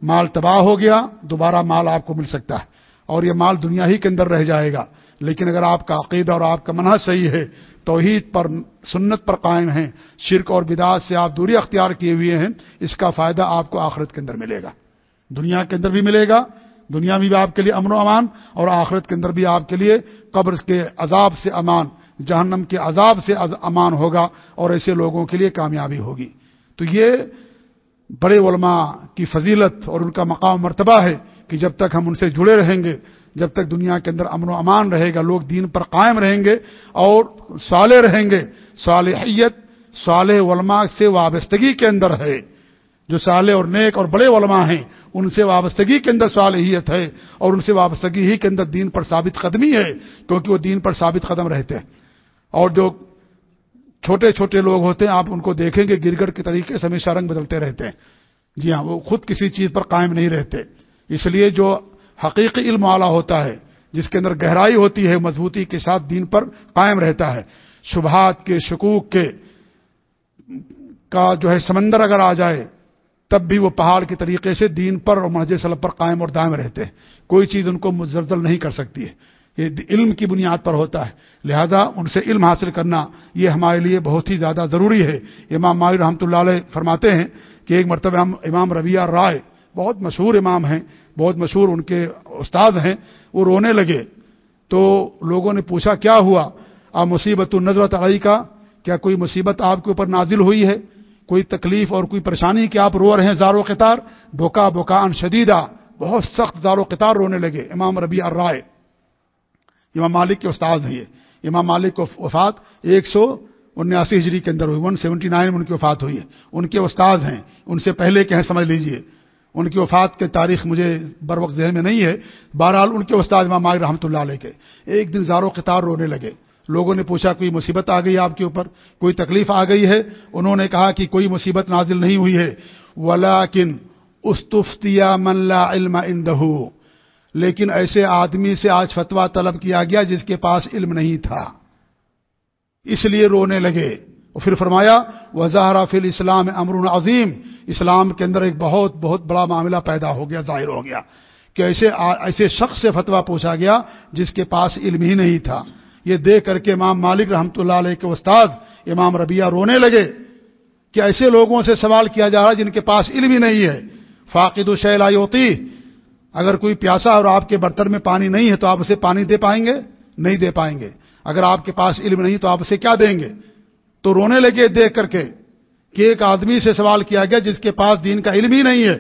مال تباہ ہو گیا، دوبارہ مال آپ کو مل سکتا ہے اور یہ مال دنیا ہی کے اندر رہ جائے گا۔ لیکن اگر آپ کا عقیدہ اور آپ کا منحص صحیح ہے، توحید پر، سنت پر قائم ہیں، شرک اور بداعت سے آپ دوری اختیار کیے ہوئے ہیں، اس کا فائدہ آپ کو آخرت کے اندر ملے گا۔ دنیا کے اندر بھی ملے گا، دنیا میں بھی آپ کے لیے امن و امان اور آخرت کے اندر بھی آپ کے لیے قبر کے عذاب سے امان۔ جہنم کے عذاب سے امان ہوگا اور ایسے لوگوں کے لیے کامیابی ہوگی۔ تو یہ بڑے علماء کی فضیلت اور ان کا مقام مرتبہ ہے کہ جب تک ہم ان سے جڑے رہیں گے، جب تک دنیا کے اندر امن و امان رہے گا، لوگ دین پر قائم رہیں گے اور صالح رہیں گے۔ صالحیت صالح علماء سے وابستگی کے اندر ہے۔ جو صالح اور نیک اور بڑے علماء ہیں، ان سے وابستگی کے اندر صالحیت ہے اور ان سے وابستگی ہی کے اندر دین پر ثابت قدمی ہے، کیونکہ وہ دین پر ثابت قدم رہتے ہیں۔ اور جو چھوٹے چھوٹے لوگ ہوتے ہیں، آپ ان کو دیکھیں گے گرگڑ کے طریقے سے ہمیشہ رنگ بدلتے رہتے ہیں۔ جی ہاں وہ خود کسی چیز پر قائم نہیں رہتے۔ اس لیے جو حقیقی علم والا ہوتا ہے، جس کے اندر گہرائی ہوتی ہے، مضبوطی کے ساتھ دین پر قائم رہتا ہے۔ شبہات کے، شکوک کے کا جو ہے سمندر اگر آ جائے، تب بھی وہ پہاڑ کے طریقے سے دین پر اور محض سلب پر قائم اور دائم رہتے ہیں۔ کوئی چیز ان کو مزرزل نہیں کر سکتی ہے۔ یہ علم کی بنیاد پر ہوتا ہے۔ لہذا ان سے علم حاصل کرنا یہ ہمارے لیے بہت ہی زیادہ ضروری ہے۔ امام مالی رحمۃ اللہ علیہ فرماتے ہیں کہ ایک مرتبہ ہم امام ربیہ رائے، بہت مشہور امام ہیں، بہت مشہور ان کے استاد ہیں، وہ رونے لگے۔ تو لوگوں نے پوچھا، کیا ہوا؟ آپ مصیبت النظرت علی کا کیا کوئی مصیبت آپ کے اوپر نازل ہوئی ہے؟ کوئی تکلیف اور کوئی پریشانی کہ آپ رو رہے ہیں زارو قطار؟ بوکا بوکا ان شدیدہ، بہت سخت زارو قطار رونے لگے امام ربیع رائے۔ امام مالک کے استاد ہیں یہ۔ امام مالک کو وفات ایک سو انیاسی ہجری کے اندر ہوئی ون سیونٹی نائن میں ان کی وفات ہوئی ہے۔ ان کے استاد ہیں، ان سے پہلے کہیں سمجھ لیجیے۔ ان کی وفات کے تاریخ مجھے بر وقت ذہن میں نہیں ہے۔ بہرحال ان کے استاد امام مالک رحمۃ اللہ علیہ کے۔ ایک دن زارو قطار رونے لگے۔ لوگوں نے پوچھا، کوئی مصیبت آ گئی آپ کے اوپر؟ کوئی تکلیف آ گئی ہے؟ انہوں نے کہا کہ کوئی مصیبت نازل نہیں ہوئی ہے۔ ولاکن استفتیا من لا علم اندہ لیکن ایسے آدمی سے آج فتوا طلب کیا گیا جس کے پاس علم نہیں تھا۔ اس لیے رونے لگے۔ اور پھر فرمایا وزارہ فل اسلام امر عظیم اسلام کے اندر ایک بہت بہت بڑا معاملہ پیدا ہو گیا، ظاہر ہو گیا۔ کہ ایسے ایسے شخص سے فتوا پوچھا گیا جس کے پاس علم ہی نہیں تھا۔ یہ دیکھ کر کے امام مالک رحمۃ اللہ علیہ کے استاد امام ربیہ رونے لگے۔ کہ ایسے لوگوں سے سوال کیا جا رہا ہے جن کے پاس علم ہی نہیں ہے۔ فاقد و شیلائی ہوتی اگر کوئی پیاسا اور آپ کے برتن میں پانی نہیں ہے تو آپ اسے پانی دے پائیں گے؟ نہیں دے پائیں گے۔ اگر آپ کے پاس علم نہیں تو آپ اسے کیا دیں گے؟ تو رونے لگے دیکھ کر کے کہ ایک آدمی سے سوال کیا گیا جس کے پاس دین کا علم ہی نہیں ہے۔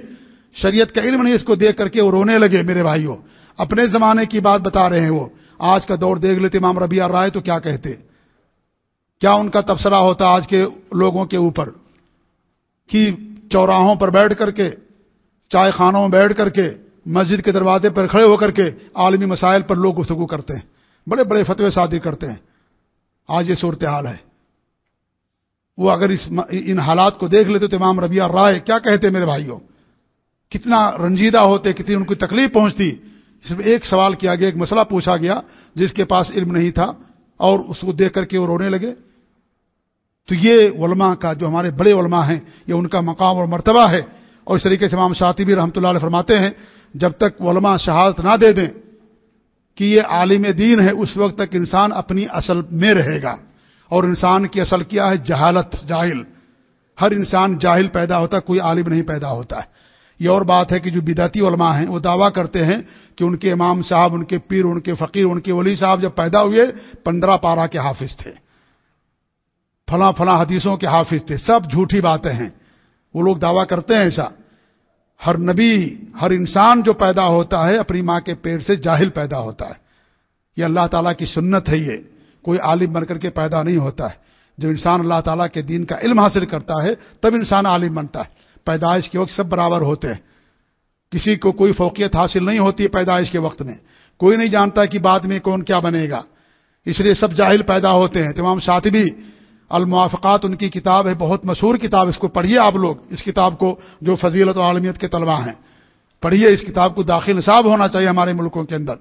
شریعت کا علم نہیں، اس کو دیکھ کر کے وہ رونے لگے۔ میرے بھائیوں اپنے زمانے کی بات بتا رہے ہیں وہ۔ آج کا دور دیکھ لیتے امام ربیع رائے تو کیا کہتے؟ کیا ان کا تبصرہ ہوتا آج کے لوگوں کے اوپر؟ کہ چوراہوں پر بیٹھ کر کے، چائے خانوں میں بیٹھ کر کے مسجد کے دروازے پر کھڑے ہو کر کے عالمی مسائل پر لوگ گفتگو کرتے ہیں۔ بڑے بڑے فتوی صادر کرتے ہیں۔ آج یہ صورتحال ہے۔ وہ اگر اس ان حالات کو دیکھ لیتے تو امام ربیہ رائے کیا کہتے میرے بھائیوں؟ کتنا رنجیدہ ہوتے، کتنی ان کو تکلیف پہنچتی۔ صرف ایک سوال کیا گیا، ایک مسئلہ پوچھا گیا جس کے پاس علم نہیں تھا اور اس کو دیکھ کر کے وہ رونے لگے۔ تو یہ علماء کا جو ہمارے بڑے علماء ہیں، یہ ان کا مقام اور مرتبہ ہے۔ اور اس طریقے سے امام شاطبی بھی رحمۃ اللہ علیہ فرماتے ہیں جب تک علماء شہادت نہ دے دیں کہ یہ عالم دین ہے، اس وقت تک انسان اپنی اصل میں رہے گا۔ اور انسان کی اصل کیا ہے؟ جہالت، جاہل۔ ہر انسان جاہل پیدا ہوتا ہے، کوئی عالم نہیں پیدا ہوتا ہے۔ یہ اور بات ہے کہ جو بدعتی علماء ہیں، وہ دعویٰ کرتے ہیں کہ ان کے امام صاحب، ان کے پیر، ان کے فقیر، ان کے ولی صاحب جب پیدا ہوئے، پندرہ پارہ کے حافظ تھے۔ فلاں فلاں حدیثوں کے حافظ تھے۔ سب جھوٹی باتیں ہیں۔ وہ لوگ دعویٰ کرتے ہیں ایسا۔ ہر نبی، ہر انسان جو پیدا ہوتا ہے، اپنی ماں کے پیٹ سے جاہل پیدا ہوتا ہے۔ یہ اللہ تعالیٰ کی سنت ہے یہ۔ کوئی عالم بن کر کے پیدا نہیں ہوتا ہے۔ جب انسان اللہ تعالیٰ کے دین کا علم حاصل کرتا ہے، تب انسان عالم بنتا ہے۔ پیدائش کے وقت سب برابر ہوتے ہیں۔ کسی کو کوئی فوقیت حاصل نہیں ہوتی ہے پیدائش کے وقت میں۔ کوئی نہیں جانتا کہ بعد میں کون کیا بنے گا۔ اس لیے سب جاہل پیدا ہوتے ہیں۔ تمام شاطبی الموافقات ان کی کتاب ہے، بہت مشہور کتاب اس کو پڑھیے آپ لوگ۔ اس کتاب کو جو فضیلت عالمیت کے طلبا ہیں، پڑھیے، اس کتاب کو داخل نصاب ہونا چاہیے ہمارے ملکوں کے اندر۔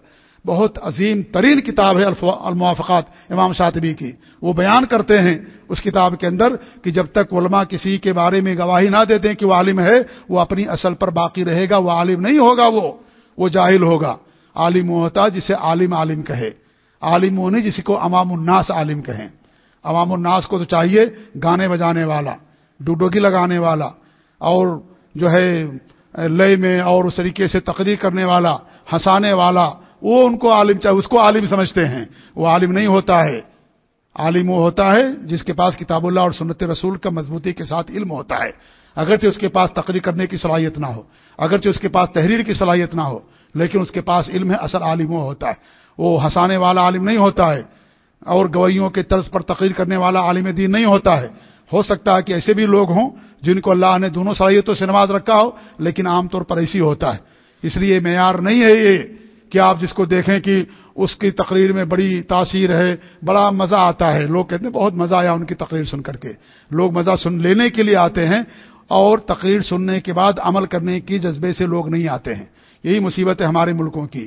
بہت عظیم ترین کتاب ہے الموافقات امام شاطبی کی۔ وہ بیان کرتے ہیں اس کتاب کے اندر کہ جب تک علماء کسی کے بارے میں گواہی نہ دیتے کہ وہ عالم ہے، وہ اپنی اصل پر باقی رہے گا، وہ عالم نہیں ہوگا وہ وہ جاہل ہوگا۔ عالم ہوتا جسے عالم عالم کہے۔ عالم نہیں جس کو امام الناس عالم کہیں۔ عوام الناس کو تو چاہیے گانے بجانے والا، ڈوڈوگی لگانے والا، اور جو ہے لیے میں اور اس طریقے سے تقریر کرنے والا، ہنسانے والا، وہ ان کو عالم چاہے، اس کو عالم سمجھتے ہیں۔ وہ عالم نہیں ہوتا ہے۔ عالم وہ ہوتا ہے جس کے پاس کتاب اللہ اور سنت رسول کا مضبوطی کے ساتھ علم ہوتا ہے۔ اگرچہ اس کے پاس تقریر کرنے کی صلاحیت نہ ہو، اگرچہ اس کے پاس تحریر کی صلاحیت نہ ہو، لیکن اس کے پاس علم ہے، اصل عالم وہ ہوتا ہے۔ وہ ہنسانے والا عالم نہیں ہوتا ہے۔ اور گوئیوں کے طرز پر تقریر کرنے والا عالم دین نہیں ہوتا ہے۔ ہو سکتا ہے کہ ایسے بھی لوگ ہوں جن کو اللہ نے دونوں صلاحیتوں سے نواز رکھا ہو، لیکن عام طور پر ایسی ہوتا ہے۔ اس لیے معیار نہیں ہے یہ کہ آپ جس کو دیکھیں کہ اس کی تقریر میں بڑی تاثیر ہے، بڑا مزہ آتا ہے۔ لوگ کہتے ہیں بہت مزہ آیا ان کی تقریر سن کر کے۔ لوگ مزہ سن لینے کے لیے آتے ہیں اور تقریر سننے کے بعد عمل کرنے کی جذبے سے لوگ نہیں آتے ہیں۔ یہی مصیبت ہے ہمارے ملکوں کی۔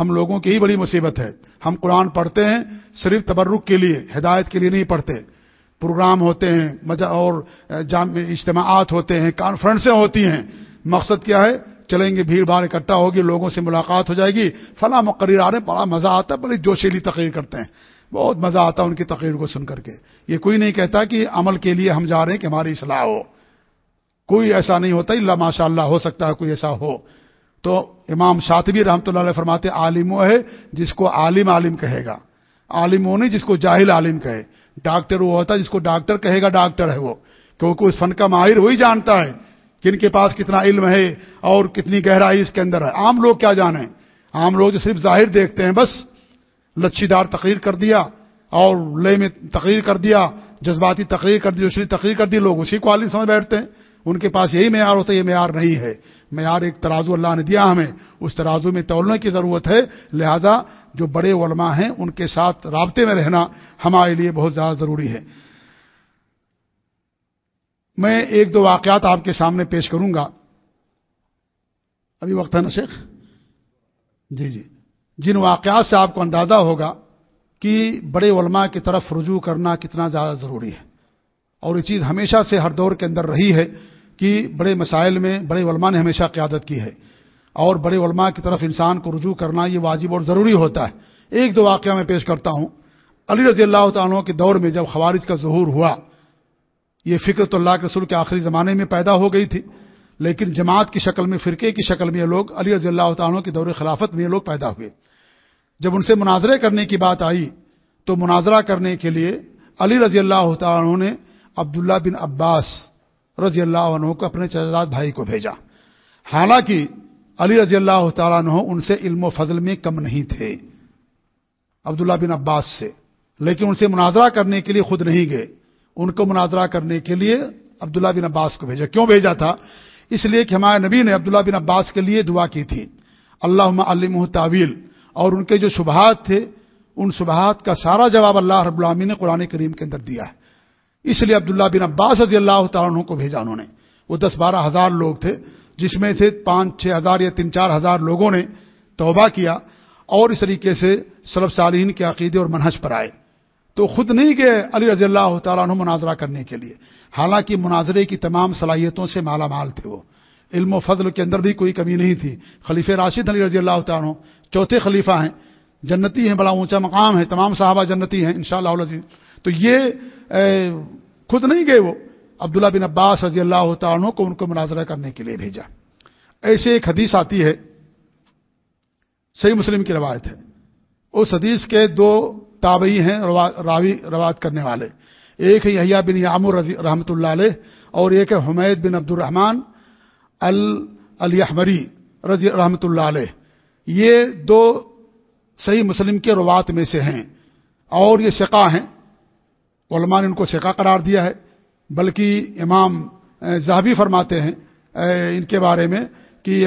ہم لوگوں کی ہی بڑی مصیبت ہے۔ ہم قرآن پڑھتے ہیں صرف تبرک کے لیے، ہدایت کے لیے نہیں پڑھتے۔ پروگرام ہوتے ہیں اور اجتماعات ہوتے ہیں، کانفرنسیں ہوتی ہیں۔ مقصد کیا ہے؟ چلیں گے، بھیڑ بھاڑ اکٹھا ہوگی، لوگوں سے ملاقات ہو جائے گی۔ فلاں مقرر آ رہے ہیں، بڑا مزہ آتا ہے، بڑی جوشیلی تقریر کرتے ہیں۔ بہت مزہ آتا ہے ان کی تقریر کو سن کر کے۔ یہ کوئی نہیں کہتا کہ عمل کے لیے ہم جا رہے ہیں کہ ہماری اصلاح ہو۔ کوئی ایسا نہیں ہوتا، اللہ ماشاء اللہ ہو سکتا ہے، کوئی ایسا ہو۔ تو امام شاطبی رحمۃ اللہ علیہ فرماتے عالم وہ ہے جس کو عالم عالم کہے گا۔ عالم وہ نہیں جس کو جاہل عالم کہے۔ ڈاکٹر وہ ہوتا ہے جس کو ڈاکٹر کہے گا، ڈاکٹر ہے وہ۔ کیونکہ اس فن کا ماہر وہی جانتا ہے کن کے پاس کتنا علم ہے اور کتنی گہرائی اس کے اندر ہے۔ عام لوگ کیا جانیں؟ عام لوگ جو صرف ظاہر دیکھتے ہیں، بس لچھی دار تقریر کر دیا اور لے میں تقریر کر دیا، جذباتی تقریر کر دی دوسری تقریر کر دی، لوگ اسی کو عالم سمجھ بیٹھتے ہیں۔ ان کے پاس یہی معیار ہوتا ہے، یہ معیار نہیں ہے۔ معیار ایک ترازو اللہ نے دیا ہمیں۔ اس ترازو میں تولنے کی ضرورت ہے۔ لہذا جو بڑے علماء ہیں، ان کے ساتھ رابطے میں رہنا ہمارے لیے بہت زیادہ ضروری ہے۔ میں ایک دو واقعات آپ کے سامنے پیش کروں گا۔ ابھی وقت ہے نا شیخ؟ جی جی۔ جن واقعات سے آپ کو اندازہ ہوگا کہ بڑے علماء کی طرف رجوع کرنا کتنا زیادہ ضروری ہے۔ اور یہ چیز ہمیشہ سے ہر دور کے اندر رہی ہے۔ کہ بڑے مسائل میں بڑے علماء نے ہمیشہ قیادت کی ہے۔ اور بڑے علماء کی طرف انسان کو رجوع کرنا یہ واجب اور ضروری ہوتا ہے۔ ایک دو واقعہ میں پیش کرتا ہوں۔ علی رضی اللہ تعالیٰ کے دور میں جب خوارج کا ظہور ہوا، یہ فکر تو اللہ کے رسول کے آخری زمانے میں پیدا ہو گئی تھی، لیکن جماعت کی شکل میں، فرقے کی شکل میں یہ لوگ، علی رضی اللہ تعالیٰ کے دور خلافت میں یہ لوگ پیدا ہوئے۔ جب ان سے مناظرے کرنے کی بات آئی، تو مناظرہ کرنے کے لیے علی رضی اللہ تعالیٰ نے عبداللہ بن عباس رضی اللہ عنہ کو اپنے چزاد بھائی کو بھیجا۔ حالانکہ علی رضی اللہ تعالیٰ عنہ ان سے علم و فضل میں کم نہیں تھے۔ عبداللہ بن عباس سے۔ لیکن ان سے مناظرہ کرنے کے لیے خود نہیں گئے۔ ان کو مناظرہ کرنے کے لیے عبداللہ بن عباس کو بھیجا۔ کیوں بھیجا تھا؟ اس لیے کہ ہمارے نبی نے عبداللہ بن عباس کے لیے دعا کی تھی۔ اللہ علم تعویل اور ان کے جو شبہات تھے، ان شبہات کا سارا جواب اللہ رب العامی نے قرآن کریم کے اندر دیا ہے۔ اس لیے عبداللہ بن عباس رضی اللہ تعالیٰ عنہ کو بھیجا انہوں نے۔ وہ دس بارہ ہزار لوگ تھے، جس میں سے پانچ، چھ ہزار یا تین، چار ہزار لوگوں نے توبہ کیا اور اس طریقے سے سلب صالحین کے عقیدے اور منہج پر آئے۔ تو خود نہیں گئے علی رضی اللہ تعالیٰ عنہ مناظرہ کرنے کے لیے، حالانکہ مناظرے کی تمام صلاحیتوں سے مالا مال تھے وہ۔ علم و فضل کے اندر بھی کوئی کمی نہیں تھی۔ خلیف راشد علی رضی اللہ تعالیٰ عنہ چوتھے خلیفہ ہیں، جنتی ہیں، بڑا اونچا مقام ہے، تمام صحابہ جنتی ہیں ان شاء اللہ تو یہ خود نہیں گئے وہ۔ عبداللہ بن عباس رضی اللہ تعالیٰ کو ان کو مناظرہ کرنے کے لیے بھیجا۔ ایسے ایک حدیث آتی ہے، صحیح مسلم کی روایت ہے۔ اس حدیث کے دو تابعی ہیں راوی، روایت کرنے والے۔ ایک ہے یحییٰ بن یامر رحمۃ اللہ علیہ، اور ایک ہے حمید بن عبد الرحمان الحمری رضی، رحمۃ اللہ علیہ۔ یہ دو صحیح مسلم کے روات میں سے ہیں، اور یہ سقا ہیں۔ علماء نے ان کو سقا قرار دیا ہے، بلکہ امام زہبی فرماتے ہیں ان کے بارے میں، کہ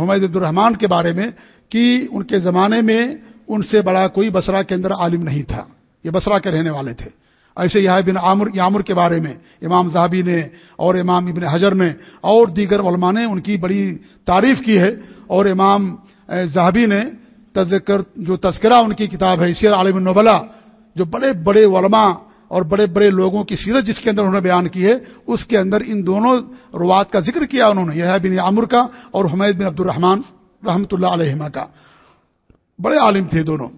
حمید الرحمان کے بارے میں، کہ ان کے زمانے میں ان سے بڑا کوئی بسرا کے اندر عالم نہیں تھا۔ یہ بسرا کے رہنے والے تھے۔ ایسے یہ بن عامر، یامر کے بارے میں امام زہابی نے اور امام ابن حجر نے اور دیگر علماء نے ان کی بڑی تعریف کی ہے۔ اور امام زہابی نے تذکر، جو تذکرہ ان کی کتاب ہے، سیر عالم النبلا جو بڑے بڑے علماء اور بڑے بڑے لوگوں کی سیرت جس کے اندر انہوں نے بیان کی ہے، اس کے اندر ان دونوں روات کا ذکر کیا انہوں نے یہ بن عامر کا اور حمید بن عبد الرحمان رحمۃ اللہ علیہ کا۔ بڑے عالم تھے دونوں۔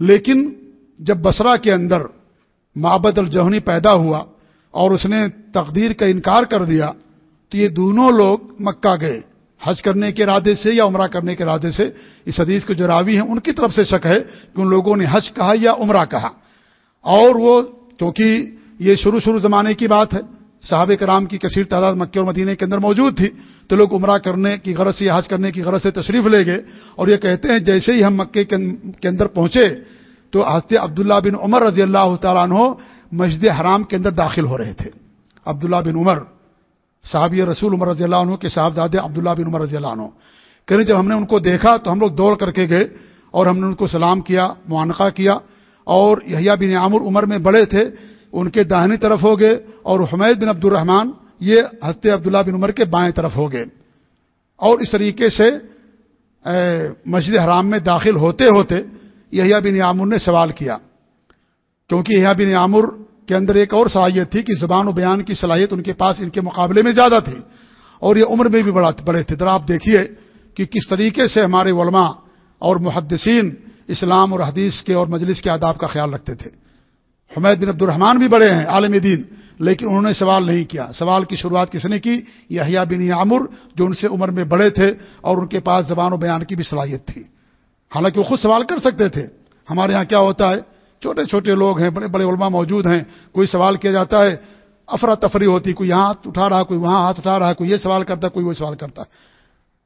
لیکن جب بسرا کے اندر معبد الجہنی پیدا ہوا اور اس نے تقدیر کا انکار کر دیا، تو یہ دونوں لوگ مکہ گئے۔ حج کرنے کے ارادے سے یا عمرہ کرنے کے ارادے سے؟ اس حدیث کے جو راوی ہیں، ان کی طرف سے شک ہے کہ ان لوگوں نے حج کہا یا عمرہ کہا۔ اور وہ کیونکہ یہ شروع شروع زمانے کی بات ہے۔ صحابہ کرام کی کثیر تعداد مکے اور مدینے کے اندر موجود تھی۔ تو لوگ عمرہ کرنے کی غرض سے حج کرنے کی غرض سے تشریف لے گئے اور یہ کہتے ہیں جیسے ہی ہم مکے کے اندر پہنچے تو حضرت عبداللہ بن عمر رضی اللہ تعالیٰ عنہ مسجد حرام کے اندر داخل ہو رہے تھے۔ عبداللہ بن عمر، صحابی رسول عمر رضی اللہ عنہ کے صاحبزاد عبداللہ بن عمر رضی اللہ عنہ۔ کہ جب ہم نے ان کو دیکھا تو ہم لوگ دوڑ کر کے گئے اور ہم نے ان کو سلام کیا، معانقہ کیا۔ اور یحییٰ بن عامر عمر میں بڑے تھے، ان کے داہنی طرف ہو گئے اور حمید بن عبد الرحمان یہ حضرت عبداللہ بن عمر کے بائیں طرف ہو گئے۔ اور اس طریقے سے مسجد حرام میں داخل ہوتے ہوتے یحییٰ بن عامر نے سوال کیا۔ کیونکہ یحییٰ بن عامر کے اندر ایک اور صلاحیت تھی کہ زبان و بیان کی صلاحیت ان کے پاس ان کے مقابلے میں زیادہ تھی۔ اور یہ عمر میں بھی بڑا، بڑے تھے۔ ذرا آپ دیکھیے کہ کس طریقے سے ہمارے علماء اور محدثین اسلام اور حدیث کے اور مجلس کے آداب کا خیال رکھتے تھے۔ حمید بن عبد الرحمان بھی بڑے ہیں، عالم دین، لیکن انہوں نے سوال نہیں کیا۔ سوال کی شروعات کس نے کی؟ یحییٰ بن عامر جو ان سے عمر میں بڑے تھے اور ان کے پاس زبان و بیان کی بھی صلاحیت تھی۔ حالانکہ وہ خود سوال کر سکتے تھے۔ ہمارے ہاں کیا ہوتا ہے؟ چھوٹے چھوٹے لوگ ہیں، بڑے بڑے علماء موجود ہیں۔ کوئی سوال کیا جاتا ہے افراتفری ہوتی، کوئی یہاں ہاتھ اٹھا رہا، کوئی وہاں ہاتھ اٹھا رہا، کوئی یہ سوال کرتا، کوئی وہ سوال کرتا۔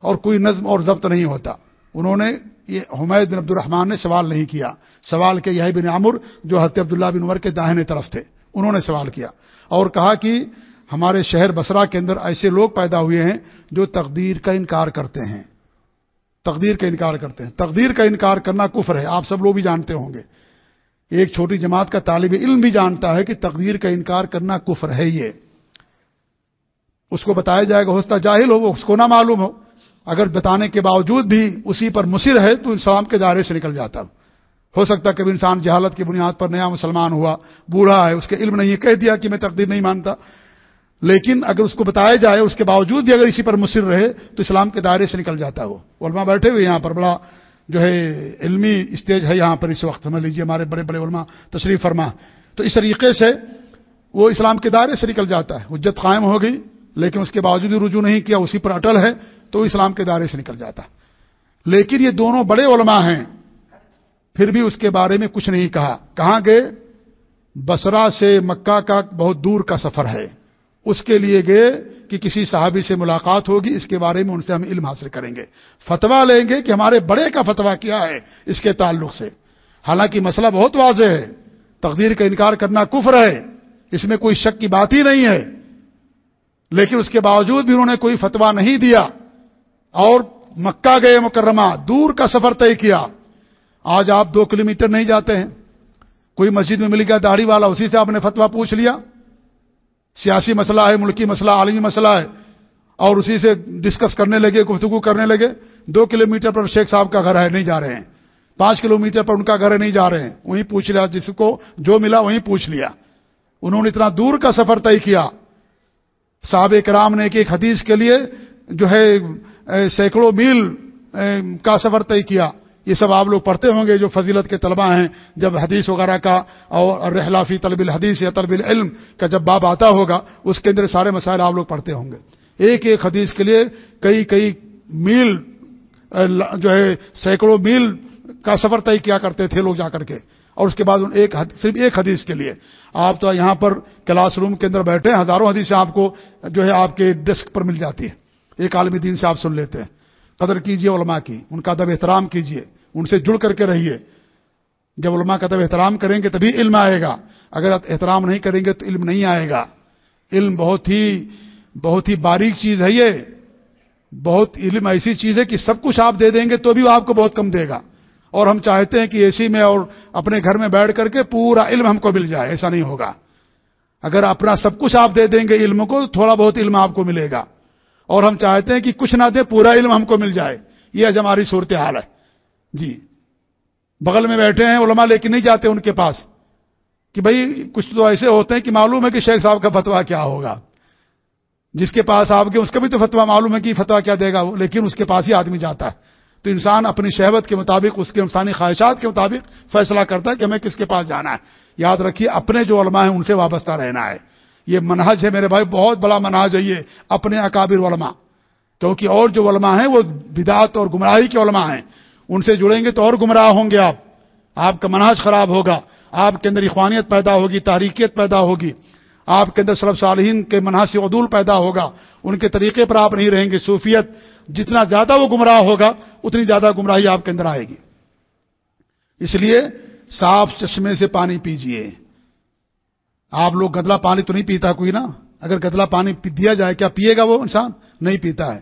اور کوئی نظم اور ضبط نہیں ہوتا۔ انہوں نے یہ حمید بن عبد الرحمان نے سوال نہیں کیا۔ سوال کیا یہ بن عامر جو حضرت عبداللہ بن عمر کے داہنے طرف تھے، انہوں نے سوال کیا۔ اور کہا کہ ہمارے شہر بسرا کے اندر ایسے لوگ پیدا ہوئے ہیں جو تقدیر کا انکار کرتے ہیں۔ تقدیر کا انکار کرتے ہیں۔ تقدیر کا انکار کرنا کفر ہے، آپ سب لوگ بھی جانتے ہوں گے۔ ایک چھوٹی جماعت کا طالب علم بھی جانتا ہے کہ تقدیر کا انکار کرنا کفر ہے یہ۔ اس کو بتایا جائے گا ہوستا جاہل ہو، اس کو نہ معلوم ہو۔ اگر بتانے کے باوجود بھی اسی پر مصر ہے تو اسلام کے دائرے سے نکل جاتا ہو سکتا ہے کبھی انسان جہالت کی بنیاد پر نیا مسلمان ہوا، بوڑھا ہے، اس کے علم نہیں، کہہ دیا کہ میں تقدیر نہیں مانتا۔ لیکن اگر اس کو بتایا جائے، اس کے باوجود بھی اگر اسی پر مصر رہے، تو اسلام کے دائرے سے نکل جاتا ہو۔ علماء بیٹھے ہوئے یہاں پر، بڑا جو ہے علمی اسٹیج ہے یہاں پر اس وقت۔ سمجھ لیجیے ہمارے بڑے بڑے علماء، تشریف فرما۔ تو اس طریقے سے وہ اسلام کے دائرے سے نکل جاتا ہے۔ حجت قائم ہو گئی، لیکن اس کے باوجود رجوع نہیں کیا، اسی پر اٹل ہے۔ تو اسلام کے دائرے سے نکل جاتا۔ لیکن یہ دونوں بڑے علماء ہیں۔ پھر بھی اس کے بارے میں کچھ نہیں کہا۔ کہاں گئے؟ بسرا سے مکہ کا بہت دور کا سفر ہے۔ اس کے لیے گئے کہ کسی صحابی سے ملاقات ہوگی۔ اس کے بارے میں ان سے ہم علم حاصل کریں گے۔ فتوا لیں گے کہ ہمارے بڑے کا فتوا کیا ہے اس کے تعلق سے۔ حالانکہ مسئلہ بہت واضح ہے۔ تقدیر کا انکار کرنا کفر ہے۔ اس میں کوئی شک کی بات ہی نہیں ہے۔ لیکن اس کے باوجود بھی انہوں نے کوئی فتوا نہیں دیا۔ اور مکہ گئے مکرمہ، دور کا سفر طے کیا۔ آج آپ دو کلومیٹر نہیں جاتے ہیں۔ کوئی مسجد میں مل گیا داڑھی والا، اسی سے آپ نے فتوا پوچھ لیا۔ سیاسی مسئلہ ہے، ملکی مسئلہ، عالمی مسئلہ ہے۔ اور اسی سے ڈسکس کرنے لگے، گفتگو کرنے لگے۔ دو کلومیٹر پر شیخ صاحب کا گھر ہے، نہیں جا رہے ہیں۔ پانچ کلومیٹر پر ان کا گھر ہے، نہیں جا رہے ہیں۔ وہیں پوچھ لیا، جس کو جو ملا وہیں پوچھ لیا۔ انہوں نے اتنا دور کا سفر طے کیا۔ صحابہ کرام نے کہ ایک حدیث کے لیے جو ہے سینکڑوں میل کا سفر طے کیا۔ یہ سب آپ لوگ پڑھتے ہوں گے جو فضیلت کے طلبہ ہیں، جب حدیث وغیرہ کا اور رحلافی طلب الحدیث یا طلب العلم کا جب باب آتا ہوگا، اس کے اندر سارے مسائل آپ لوگ پڑھتے ہوں گے۔ ایک ایک حدیث کے لیے کئی کئی میل جو ہے، سینکڑوں میل کا سفر طے کیا کرتے تھے لوگ جا کر کے۔ اور اس کے بعد ایک صرف ایک حدیث کے لیے۔ آپ تو یہاں پر کلاس روم کے اندر بیٹھے ہزاروں حدیثیں آپ کو جو ہے آپ کے ڈیسک پر مل جاتی ہے ایک عالمی دین سے آپ سن لیتے ہیں۔ قدر کیجیے علماء کی، ان کا ادب احترام کیجیے، ان سے جڑ کر کے رہیے۔ جب علماء کا ادب احترام کریں گے تبھی علم آئے گا۔ اگر احترام نہیں کریں گے تو علم نہیں آئے گا۔ علم بہت ہی بہت ہی باریک چیز ہے یہ۔ بہت علم ایسی چیز ہے کہ سب کچھ آپ دے دیں گے تو بھی وہ آپ کو بہت کم دے گا۔ اور ہم چاہتے ہیں کہ اے سی میں اور اپنے گھر میں بیٹھ کر کے پورا علم ہم کو مل جائے، ایسا نہیں ہوگا۔ اگر اپنا سب کچھ آپ دے دیں گے علم کو، تو تھوڑا بہت علم آپ کو ملے گا۔ اور ہم چاہتے ہیں کہ کچھ نہ دے، پورا علم ہم کو مل جائے۔ یہ آج ہماری صورتحال ہے۔ جی۔ بغل میں بیٹھے ہیں، علماء لے کے نہیں جاتے ان کے پاس۔ کہ بھائی، کچھ تو ایسے ہوتے ہیں کہ معلوم ہے کہ شیخ صاحب کا فتوا کیا ہوگا۔ جس کے پاس آپ کے اس کا بھی تو فتوا معلوم ہے کہ فتوا کیا دے گا وہ لیکن اس کے پاس ہی آدمی جاتا ہے۔ تو انسان اپنی شہوت کے مطابق، اس کے انسانی خواہشات کے مطابق فیصلہ کرتا ہے کہ ہمیں کس کے پاس جانا ہے۔ یاد رکھیے، اپنے جو علماء ہیں، ان سے وابستہ رہنا ہے۔ یہ منہج ہے میرے بھائی، بہت بڑا منہج ہے یہ، اپنے اکابر علماء۔ کیونکہ اور جو علماء ہیں، وہ بدعت اور گمراہی کے علماء ہیں۔ ان سے جڑیں گے تو اور گمراہ ہوں گے آپ۔ آپ کا مناج خراب ہوگا۔ آپ کے اندر اخوانیت پیدا ہوگی تاریخیت پیدا ہوگی۔ آپ کے اندر صرف صالحین کے منحص عدول پیدا ہوگا۔ ان کے طریقے پر آپ نہیں رہیں گے۔ صوفیت جتنا زیادہ وہ گمراہ ہوگا، اتنی زیادہ گمراہی آپ کے اندر آئے گی۔ اس لیے صاف چشمے سے پانی پیجئے۔ آپ لوگ گدلا پانی تو نہیں پیتا کوئی نا؟ اگر گدلا پانی دیا جائے، کیا پیے گا وہ انسان؟ نہیں پیتا ہے۔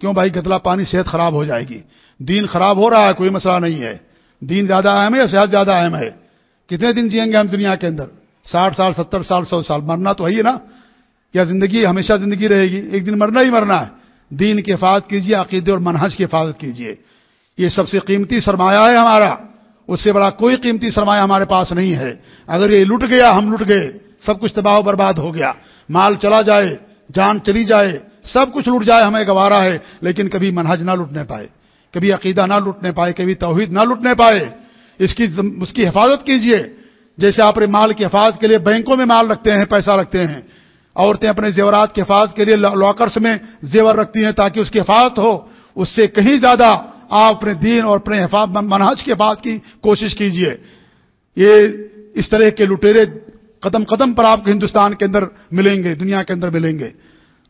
کیوں بھائی؟ گدلا پانی صحت خراب ہو جائے گی۔ دین خراب ہو رہا ہے، کوئی مسئلہ نہیں ہے۔ دین زیادہ اہم ہے یا صحت زیادہ اہم ہے؟ کتنے دن جیئیں گے ہم دنیا کے اندر؟ ساٹھ سال، ستر سال، سو سال۔ مرنا تو ہے نا؟ کیا زندگی ہمیشہ زندگی رہے گی؟ ایک دن مرنا ہی مرنا ہے۔ دین کی حفاظت کیجیے عقیدے اور منہج کی حفاظت کیجیے یہ سب سے قیمتی سرمایہ ہے ہمارا۔ اس سے بڑا کوئی قیمتی سرمایہ ہمارے پاس نہیں ہے۔ اگر یہ لٹ گیا، ہم لٹ گئے۔ سب کچھ تباہ و برباد ہو گیا۔ مال چلا جائے، جان چلی جائے، سب کچھ لٹ جائے، ہمیں گوارا ہے، لیکن کبھی منہج نہ لٹنے پائے، کبھی عقیدہ نہ لٹنے پائے، کبھی توحید نہ لٹنے پائے۔ اس کی اس کی حفاظت کیجیے جیسے آپ مال کی حفاظت کے لیے بینکوں میں مال رکھتے ہیں، پیسہ رکھتے ہیں۔ عورتیں اپنے زیورات کی حفاظت کے لیے لاکرس میں زیور رکھتی ہیں تاکہ اس کی حفاظت ہو۔ اس سے کہیں زیادہ آپ اپنے دین اور اپنے منہج کے بعد کی کوشش کیجیے یہ اس طرح کے لٹیرے قدم قدم پر آپ کو ہندوستان کے اندر ملیں گے، دنیا کے اندر ملیں گے۔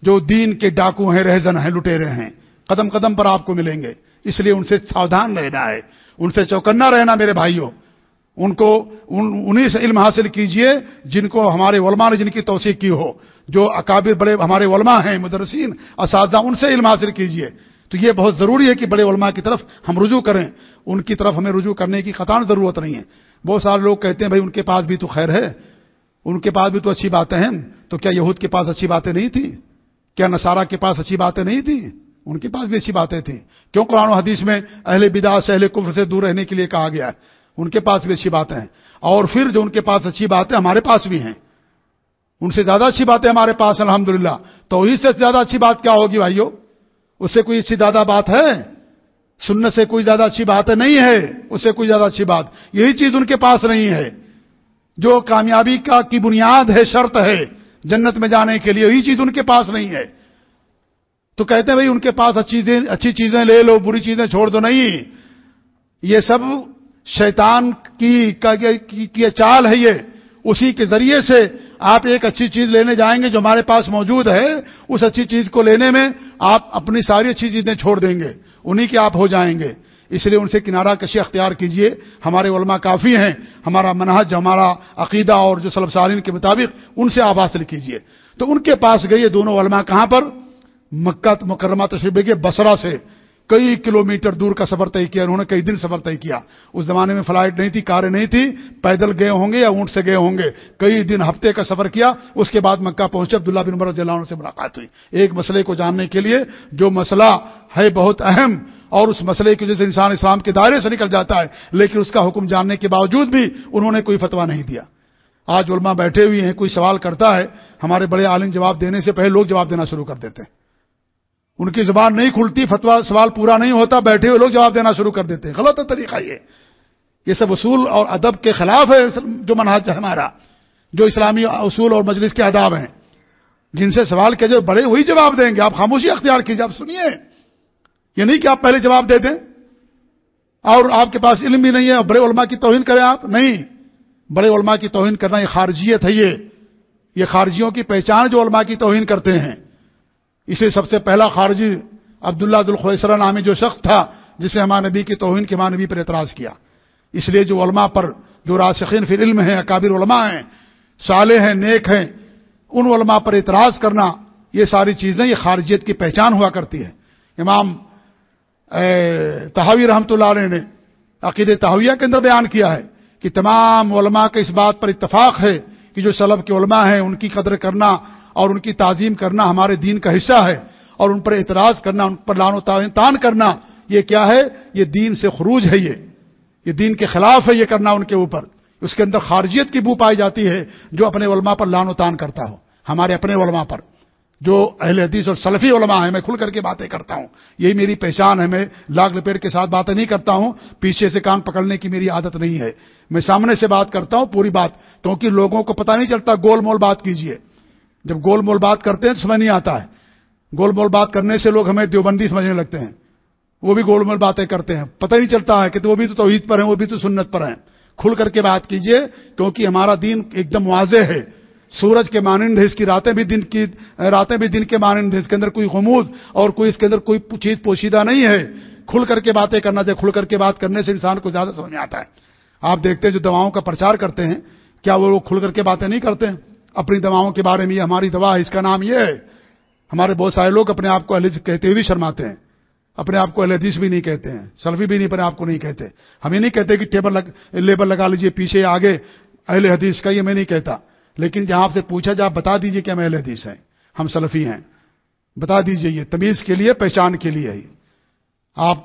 جو دین کے ڈاکو ہیں، رہزن ہیں لٹیرے ہیں، قدم قدم پر آپ کو ملیں گے۔ اس لیے ان سے ساودھان رہنا ہے، ان سے چوکنا رہنا میرے بھائیوں۔ ان کو انہیں سے علم حاصل کیجیے، جن کو ہمارے علماء نے جن کی توثیق کی ہو۔ جو اکابر بڑے، ہمارے علماء ہیں، مدرسین، اساتذہ، ان سے علم حاصل کیجیے۔ تو یہ بہت ضروری ہے کہ بڑے علماء کی طرف ہم رجوع کریں۔ ان کی طرف ہمیں رجوع کرنے کی قطان ضرورت نہیں ہے۔ بہت سارے لوگ کہتے ہیں، بھائی، ان کے پاس بھی تو خیر ہے۔ ان کے پاس بھی تو اچھی باتیں ہیں۔ تو کیا یہود کے پاس اچھی باتیں نہیں تھیں؟ کیا نصارہ کے پاس اچھی باتیں نہیں تھیں؟ ان کے پاس بھی اچھی باتیں تھیں۔ کیوں قرآن و حدیث میں اہل بدا سے اہل کفر سے دور رہنے کے لیے کہا گیا ہے؟ ان کے پاس بھی اچھی باتیں ہیں۔ اور پھر جو ان کے پاس اچھی باتیں ہمارے پاس بھی ہیں۔ ان سے زیادہ اچھی باتیں ہمارے پاس الحمد للہ تو اس سے زیادہ اچھی بات کیا ہوگی بھائیو؟ اس سے کوئی اچھی زیادہ بات ہے؟ سننے سے کوئی زیادہ اچھی بات نہیں ہے۔ اس سے کوئی زیادہ اچھی بات۔ یہی چیز ان کے پاس نہیں ہے۔ جو کامیابی کا کی بنیاد ہے، شرط ہے، جنت میں جانے کے لیے یہی چیز ان کے پاس نہیں ہے۔ تو کہتے ہیں بھائی، ان کے پاس اچھی چیزیں اچھی چیزیں لے لو، بری چیزیں چھوڑ دو، نہیں۔ یہ سب شیطان کی کی چال ہے یہ۔ اسی کے ذریعے سے آپ ایک اچھی چیز لینے جائیں گے جو ہمارے پاس موجود ہے۔ اس اچھی چیز کو لینے میں آپ اپنی ساری اچھی چیزیں چھوڑ دیں گے۔ انہی کے آپ ہو جائیں گے۔ اس لیے ان سے کنارہ کشی اختیار کیجیے۔ ہمارے علماء کافی ہیں۔ ہمارا منہج، ہمارا عقیدہ اور جو سلب سالین کے مطابق ان سے آپ حاصل کیجیے۔ تو ان کے پاس گئے دونوں علماء کہاں پر؟ مکہ، مکرمہ تشریف کے بسرا سے۔ کئی کلومیٹر دور کا سفر طے کیا، انہوں نے کئی دن سفر طے کیا۔ اس زمانے میں فلائٹ نہیں تھی، کاریں نہیں تھی پیدل گئے ہوں گے یا اونٹ سے گئے ہوں گے۔ کئی دن، ہفتے کا سفر کیا۔ اس کے بعد مکہ پہنچے، عبداللہ بن رضی اللہ عنہ سے ملاقات ہوئی۔ ایک مسئلے کو جاننے کے لیے جو مسئلہ ہے بہت اہم اور اس مسئلے کی وجہ سے انسان اسلام کے دائرے سے نکل جاتا ہے، لیکن اس کا حکم جاننے کے باوجود بھی انہوں نے کوئی فتوا نہیں دیا۔ آج علماء بیٹھے ہوئے ہیں، کوئی سوال کرتا ہے، ہمارے بڑے عالم جواب دینے سے پہلے لوگ جواب دینا شروع کر دیتے ہیں۔ ان کی زبان نہیں کھلتی فتوا سوال پورا نہیں ہوتا، بیٹھے ہوئے لوگ جواب دینا شروع کر دیتے ہیں۔ غلط طریقہ یہ۔ یہ سب اصول اور ادب کے خلاف ہے، جو مناج ہے ہمارا، جو اسلامی اصول اور مجلس کے اداب ہیں۔ جن سے سوال کیا جو بڑے وہی جواب دیں گے۔ آپ خاموشی اختیار کیجیے، آپ سنیے۔ یہ نہیں کہ آپ پہلے جواب دے دیں اور آپ کے پاس علم بھی نہیں ہے اور بڑے علماء کی توہین کریں آپ نہیں بڑے علماء کی توہین کرنا یہ خارجیت ہے یہ یہ خارجیوں کی پہچان جو علماء کی توہین کرتے ہیں اسے سب سے پہلا خارجی عبداللہ ذوالخویسرا نامی جو شخص تھا جسے ہمارے نبی کی توہین کے ماں نبی پر اعتراض کیا اس لیے جو علماء پر جو راسخین فی علم ہیں اکابر علماء ہیں صالح ہیں نیک ہیں ان علماء پر اعتراض کرنا یہ ساری چیزیں یہ خارجیت کی پہچان ہوا کرتی ہے امام تحوی رحمۃ اللہ علیہ نے عقید تحویہ کے اندر بیان کیا ہے کہ تمام علماء کے اس بات پر اتفاق ہے کہ جو سلب کے علماء ہیں ان کی قدر کرنا اور ان کی تعظیم کرنا ہمارے دین کا حصہ ہے اور ان پر اعتراض کرنا، ان پر لان و تان کرنا، یہ کیا ہے؟ یہ دین سے خروج ہے یہ۔ یہ دین کے خلاف ہے یہ کرنا ان کے اوپر۔ اس کے اندر خارجیت کی بو پائی جاتی ہے جو اپنے علماء پر لان و تان کرتا ہو۔ ہمارے اپنے علماء پر۔ جو اہل حدیث اور سلفی علماء ہیں، میں کھل کر کے باتیں کرتا ہوں۔ یہی میری پہچان ہے، میں لاگ لپیٹ کے ساتھ باتیں نہیں کرتا ہوں۔ پیچھے سے کان پکڑنے کی میری عادت نہیں ہے۔ میں سامنے سے بات کرتا ہوں، پوری بات۔ کیونکہ لوگوں کو پتہ نہیں چلتا، گول مول بات کیجیے جب گول مول بات کرتے ہیں تو سمجھ نہیں آتا ہے۔ گول مول بات کرنے سے لوگ ہمیں دیوبندی سمجھنے لگتے ہیں۔ وہ بھی گول مول باتیں کرتے ہیں۔ پتہ نہیں چلتا ہے کہ وہ بھی تو توحید پر ہیں، وہ بھی تو سنت پر ہیں۔ کھل کر کے بات کیجیے کیونکہ ہمارا دین ایک دم واضح ہے۔ سورج کے مانند ہے، اس کی راتیں بھی دن کی، راتیں بھی دن کے مانند ہے اس کے اندر کوئی غموز اور کوئی اس کے اندر کوئی چیز پوشیدہ نہیں ہے۔ کھل کر کے باتیں کرنا چاہیے کھل کر کے بات کرنے سے انسان کو زیادہ سمجھ میں آتا ہے۔ آپ دیکھتے ہیں جو دواؤں کا پرچار کرتے ہیں، کیا وہ لوگ کھل کر کے باتیں نہیں کرتے؟ ہیں اپنی دواؤں کے بارے میں یہ ہماری دوا ہے، اس کا نام یہ ہے۔ ہمارے بہت سارے لوگ اپنے آپ کو کہتے ہوئے بھی شرماتے ہیں۔ اپنے آپ کو الحدیث بھی نہیں کہتے ہیں، سلفی بھی نہیں، اپنے آپ کو نہیں کہتے۔ ہم یہ نہیں کہتے کہ ٹیبل لگ، لیبل لگا لیجیے پیچھے، آگے اہل حدیث کا یہ میں نہیں کہتا۔ لیکن جہاں آپ سے پوچھا جائے بتا دیجیے کہ ہم اہل حدیث ہیں، ہم سلفی ہیں۔ بتا دیجیے، یہ تمیز کے لیے، پہچان کے لیے ہی آپ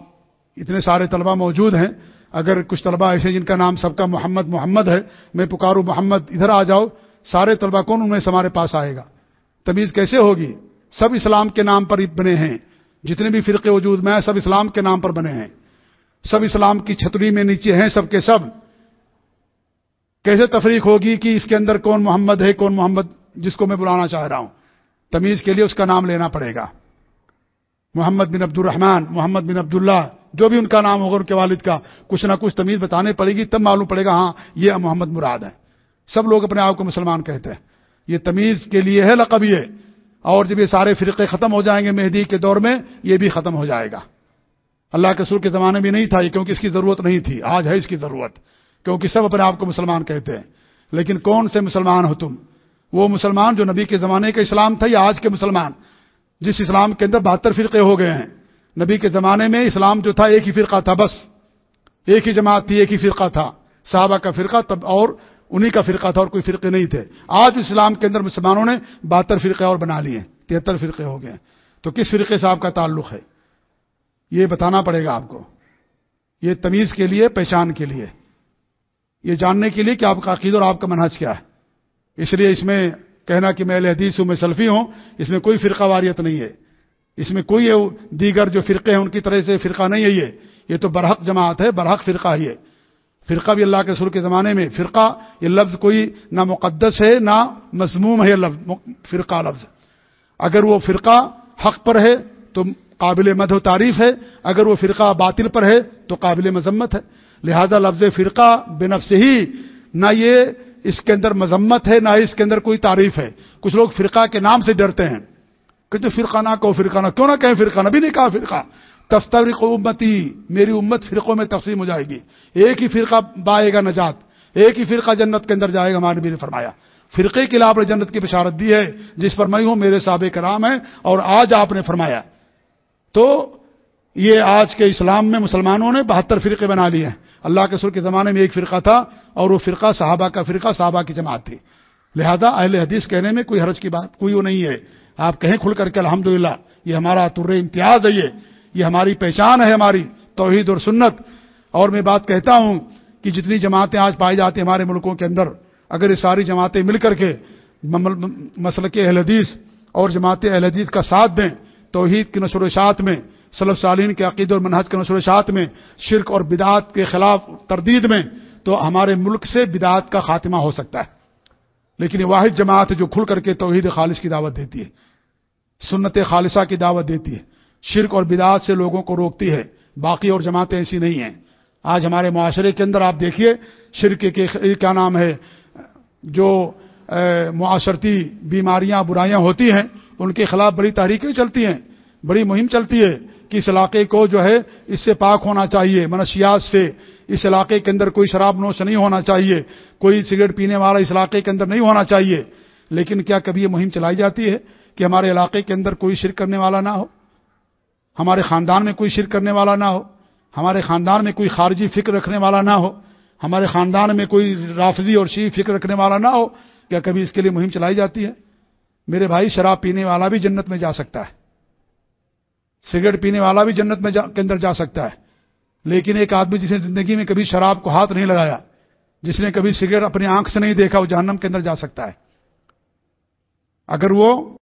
اتنے سارے طلبہ موجود ہیں۔ اگر کچھ طلبہ ایسے جن کا نام سب کا محمد محمد ہے، میں پکاروں محمد، ادھر آ جاؤ، سارے طلبہ کون ان میں سے ہمارے پاس آئے گا؟ تمیز کیسے ہوگی؟ سب اسلام کے نام پر بنے ہیں۔ جتنے بھی فرقے وجود میں سب اسلام کے نام پر بنے ہیں۔ سب اسلام کی چھتری میں نیچے ہیں، سب کے سب۔ کیسے تفریق ہوگی کہ اس کے اندر کون محمد ہے، کون محمد جس کو میں بلانا چاہ رہا ہوں؟ تمیز کے لیے اس کا نام لینا پڑے گا۔ محمد بن عبد الرحمان محمد بن عبداللہ، جو بھی ان کا نام ہوگا ان کے والد کا کچھ نہ کچھ تمیز بتانے پڑے گی، تب معلوم پڑے گا ہاں یہ محمد مراد ہے۔ سب لوگ اپنے آپ کو مسلمان کہتے ہیں۔ یہ تمیز کے لیے ہے، لقب یہ۔ اور جب یہ سارے فرقے ختم ہو جائیں گے مہدی کے دور میں، یہ بھی ختم ہو جائے گا۔ اللہ کے سر کے زمانے میں نہیں تھا یہ، کیونکہ اس کی ضرورت نہیں تھی۔ آج ہے اس کی ضرورت۔ کیونکہ سب اپنے آپ کو مسلمان کہتے ہیں۔ لیکن کون سے مسلمان ہو تم؟ وہ مسلمان جو نبی کے زمانے کا اسلام تھا یا آج کے مسلمان؟ جس اسلام کے اندر بہتر فرقے ہو گئے ہیں۔ نبی کے زمانے میں اسلام جو تھا ایک ہی فرقہ تھا بس۔ ایک ہی جماعت تھی، ایک ہی فرقہ تھا۔ صحابہ کا فرقہ تب اور انہی کا فرقہ تھا اور کوئی فرقے نہیں تھے۔ آج اسلام کے اندر مسلمانوں نے بہتر فرقے اور بنا لیے تہتر فرقے ہو گئے تو کس فرقے سے آپ کا تعلق ہے؟ یہ بتانا پڑے گا آپ کو۔ یہ تمیز کے لیے، پہچان کے لیے۔ یہ جاننے کے لیے کہ آپ کا عقید اور آپ کا منحج کیا ہے۔ اس لیے اس میں کہنا کہ میں حدیث ہوں، میں سلفی ہوں، اس میں کوئی فرقہ واریت نہیں ہے۔ اس میں کوئی دیگر جو فرقے ہیں، ان کی طرح سے فرقہ نہیں ہے یہ۔ یہ تو برحق جماعت ہے، برحق فرقہ ہی ہے۔ فرقہ بھی اللہ کے سر کے زمانے میں، فرقہ، یہ لفظ کوئی نہ مقدس ہے، نہ مضموم ہے لفظ، فرقہ لفظ۔ اگر وہ فرقہ حق پر ہے تو قابل مد و تعریف ہے، اگر وہ فرقہ باطل پر ہے تو قابل مذمت ہے۔ لہذا لفظ فرقہ بے ہی نہ یہ اس کے اندر مذمت ہے، نہ اس کے اندر کوئی تعریف ہے۔ کچھ لوگ فرقہ کے نام سے ڈرتے ہیں۔ کہ فرقہ نہ کہو، فرقہ نہ، کیوں نہ کہیں فرقہ نہ؟ بھی نہیں کہا فرقہ۔ تفتریق امتی، میری امت فرقوں میں تقسیم ہو جائے گی۔ ایک ہی فرقہ بائے گا نجات، ایک ہی فرقہ جنت کے اندر جائے گا ہمارے بھی نے فرمایا۔ فرقے کے علاوہ جنت کی بشارت دی ہے، جس پر میں ہوں، میرے سابق کرام ہے اور آج آپ نے فرمایا۔ تو یہ آج کے اسلام میں مسلمانوں نے بہتر فرقے بنا لیے ہیں۔ اللہ کے سر کے زمانے میں ایک فرقہ تھا اور وہ فرقہ صحابہ کا فرقہ، صحابہ کی جماعت تھی۔ لہذا اہل حدیث کہنے میں کوئی حرج کی بات، کوئی وہ نہیں ہے۔ آپ کہیں کھل کر کے الحمد یہ ہمارا تر امتیاز ہے یہ یہ ہماری پہچان ہے ہماری توحید اور سنت۔ اور میں بات کہتا ہوں کہ جتنی جماعتیں آج پائی جاتی ہیں ہمارے ملکوں کے اندر، اگر یہ ساری جماعتیں مل کر کے مسل کے اہل حدیث اور جماعت اہل حدیث کا ساتھ دیں توحید کی نشر و اشاعت میں صلب سالین کے عقید اور منہج کے نشر و اشاعت میں، شرک اور بدعات کے خلاف تردید میں، تو ہمارے ملک سے بدعات کا خاتمہ ہو سکتا ہے۔ لیکن یہ واحد جماعت جو کھل کر کے توحید خالص کی دعوت دیتی ہے، سنت خالصہ کی دعوت دیتی ہے۔ شرک اور بدعات سے لوگوں کو روکتی ہے، باقی اور جماعتیں ایسی نہیں ہیں۔ آج ہمارے معاشرے کے اندر آپ دیکھیے، شرک کے کیا نام ہے؟ جو معاشرتی بیماریاں، برائیاں ہوتی ہیں، ان کے خلاف بڑی تحریکیں چلتی ہیں، بڑی مہم چلتی ہے۔ کہ اس علاقے کو جو ہے، اس سے پاک ہونا چاہیے، منشیات سے۔ اس علاقے کے اندر کوئی شراب نوش نہیں ہونا چاہیے، کوئی سگریٹ پینے والا اس علاقے کے اندر نہیں ہونا چاہیے۔ لیکن کیا کبھی یہ مہم چلائی جاتی ہے کہ ہمارے علاقے کے اندر کوئی شرک کرنے والا نہ ہو؟ ہمارے خاندان میں کوئی شرک کرنے والا نہ ہو؟ ہمارے خاندان میں کوئی خارجی فکر رکھنے والا نہ ہو؟ ہمارے خاندان میں کوئی رافضی اور شیع فکر رکھنے والا نہ ہو؟ کیا کبھی اس کے لیے مہم چلائی جاتی ہے؟ میرے بھائی، شراب پینے والا بھی جنت میں جا سکتا ہے۔ سگریٹ پینے والا بھی جنت میں جا کے اندر جا سکتا ہے۔ لیکن ایک آدمی جس نے زندگی میں کبھی شراب کو ہاتھ نہیں لگایا، جس نے کبھی سگریٹ اپنی آنکھ سے نہیں دیکھا، وہ جہنم کے اندر جا سکتا ہے۔ اگر وہ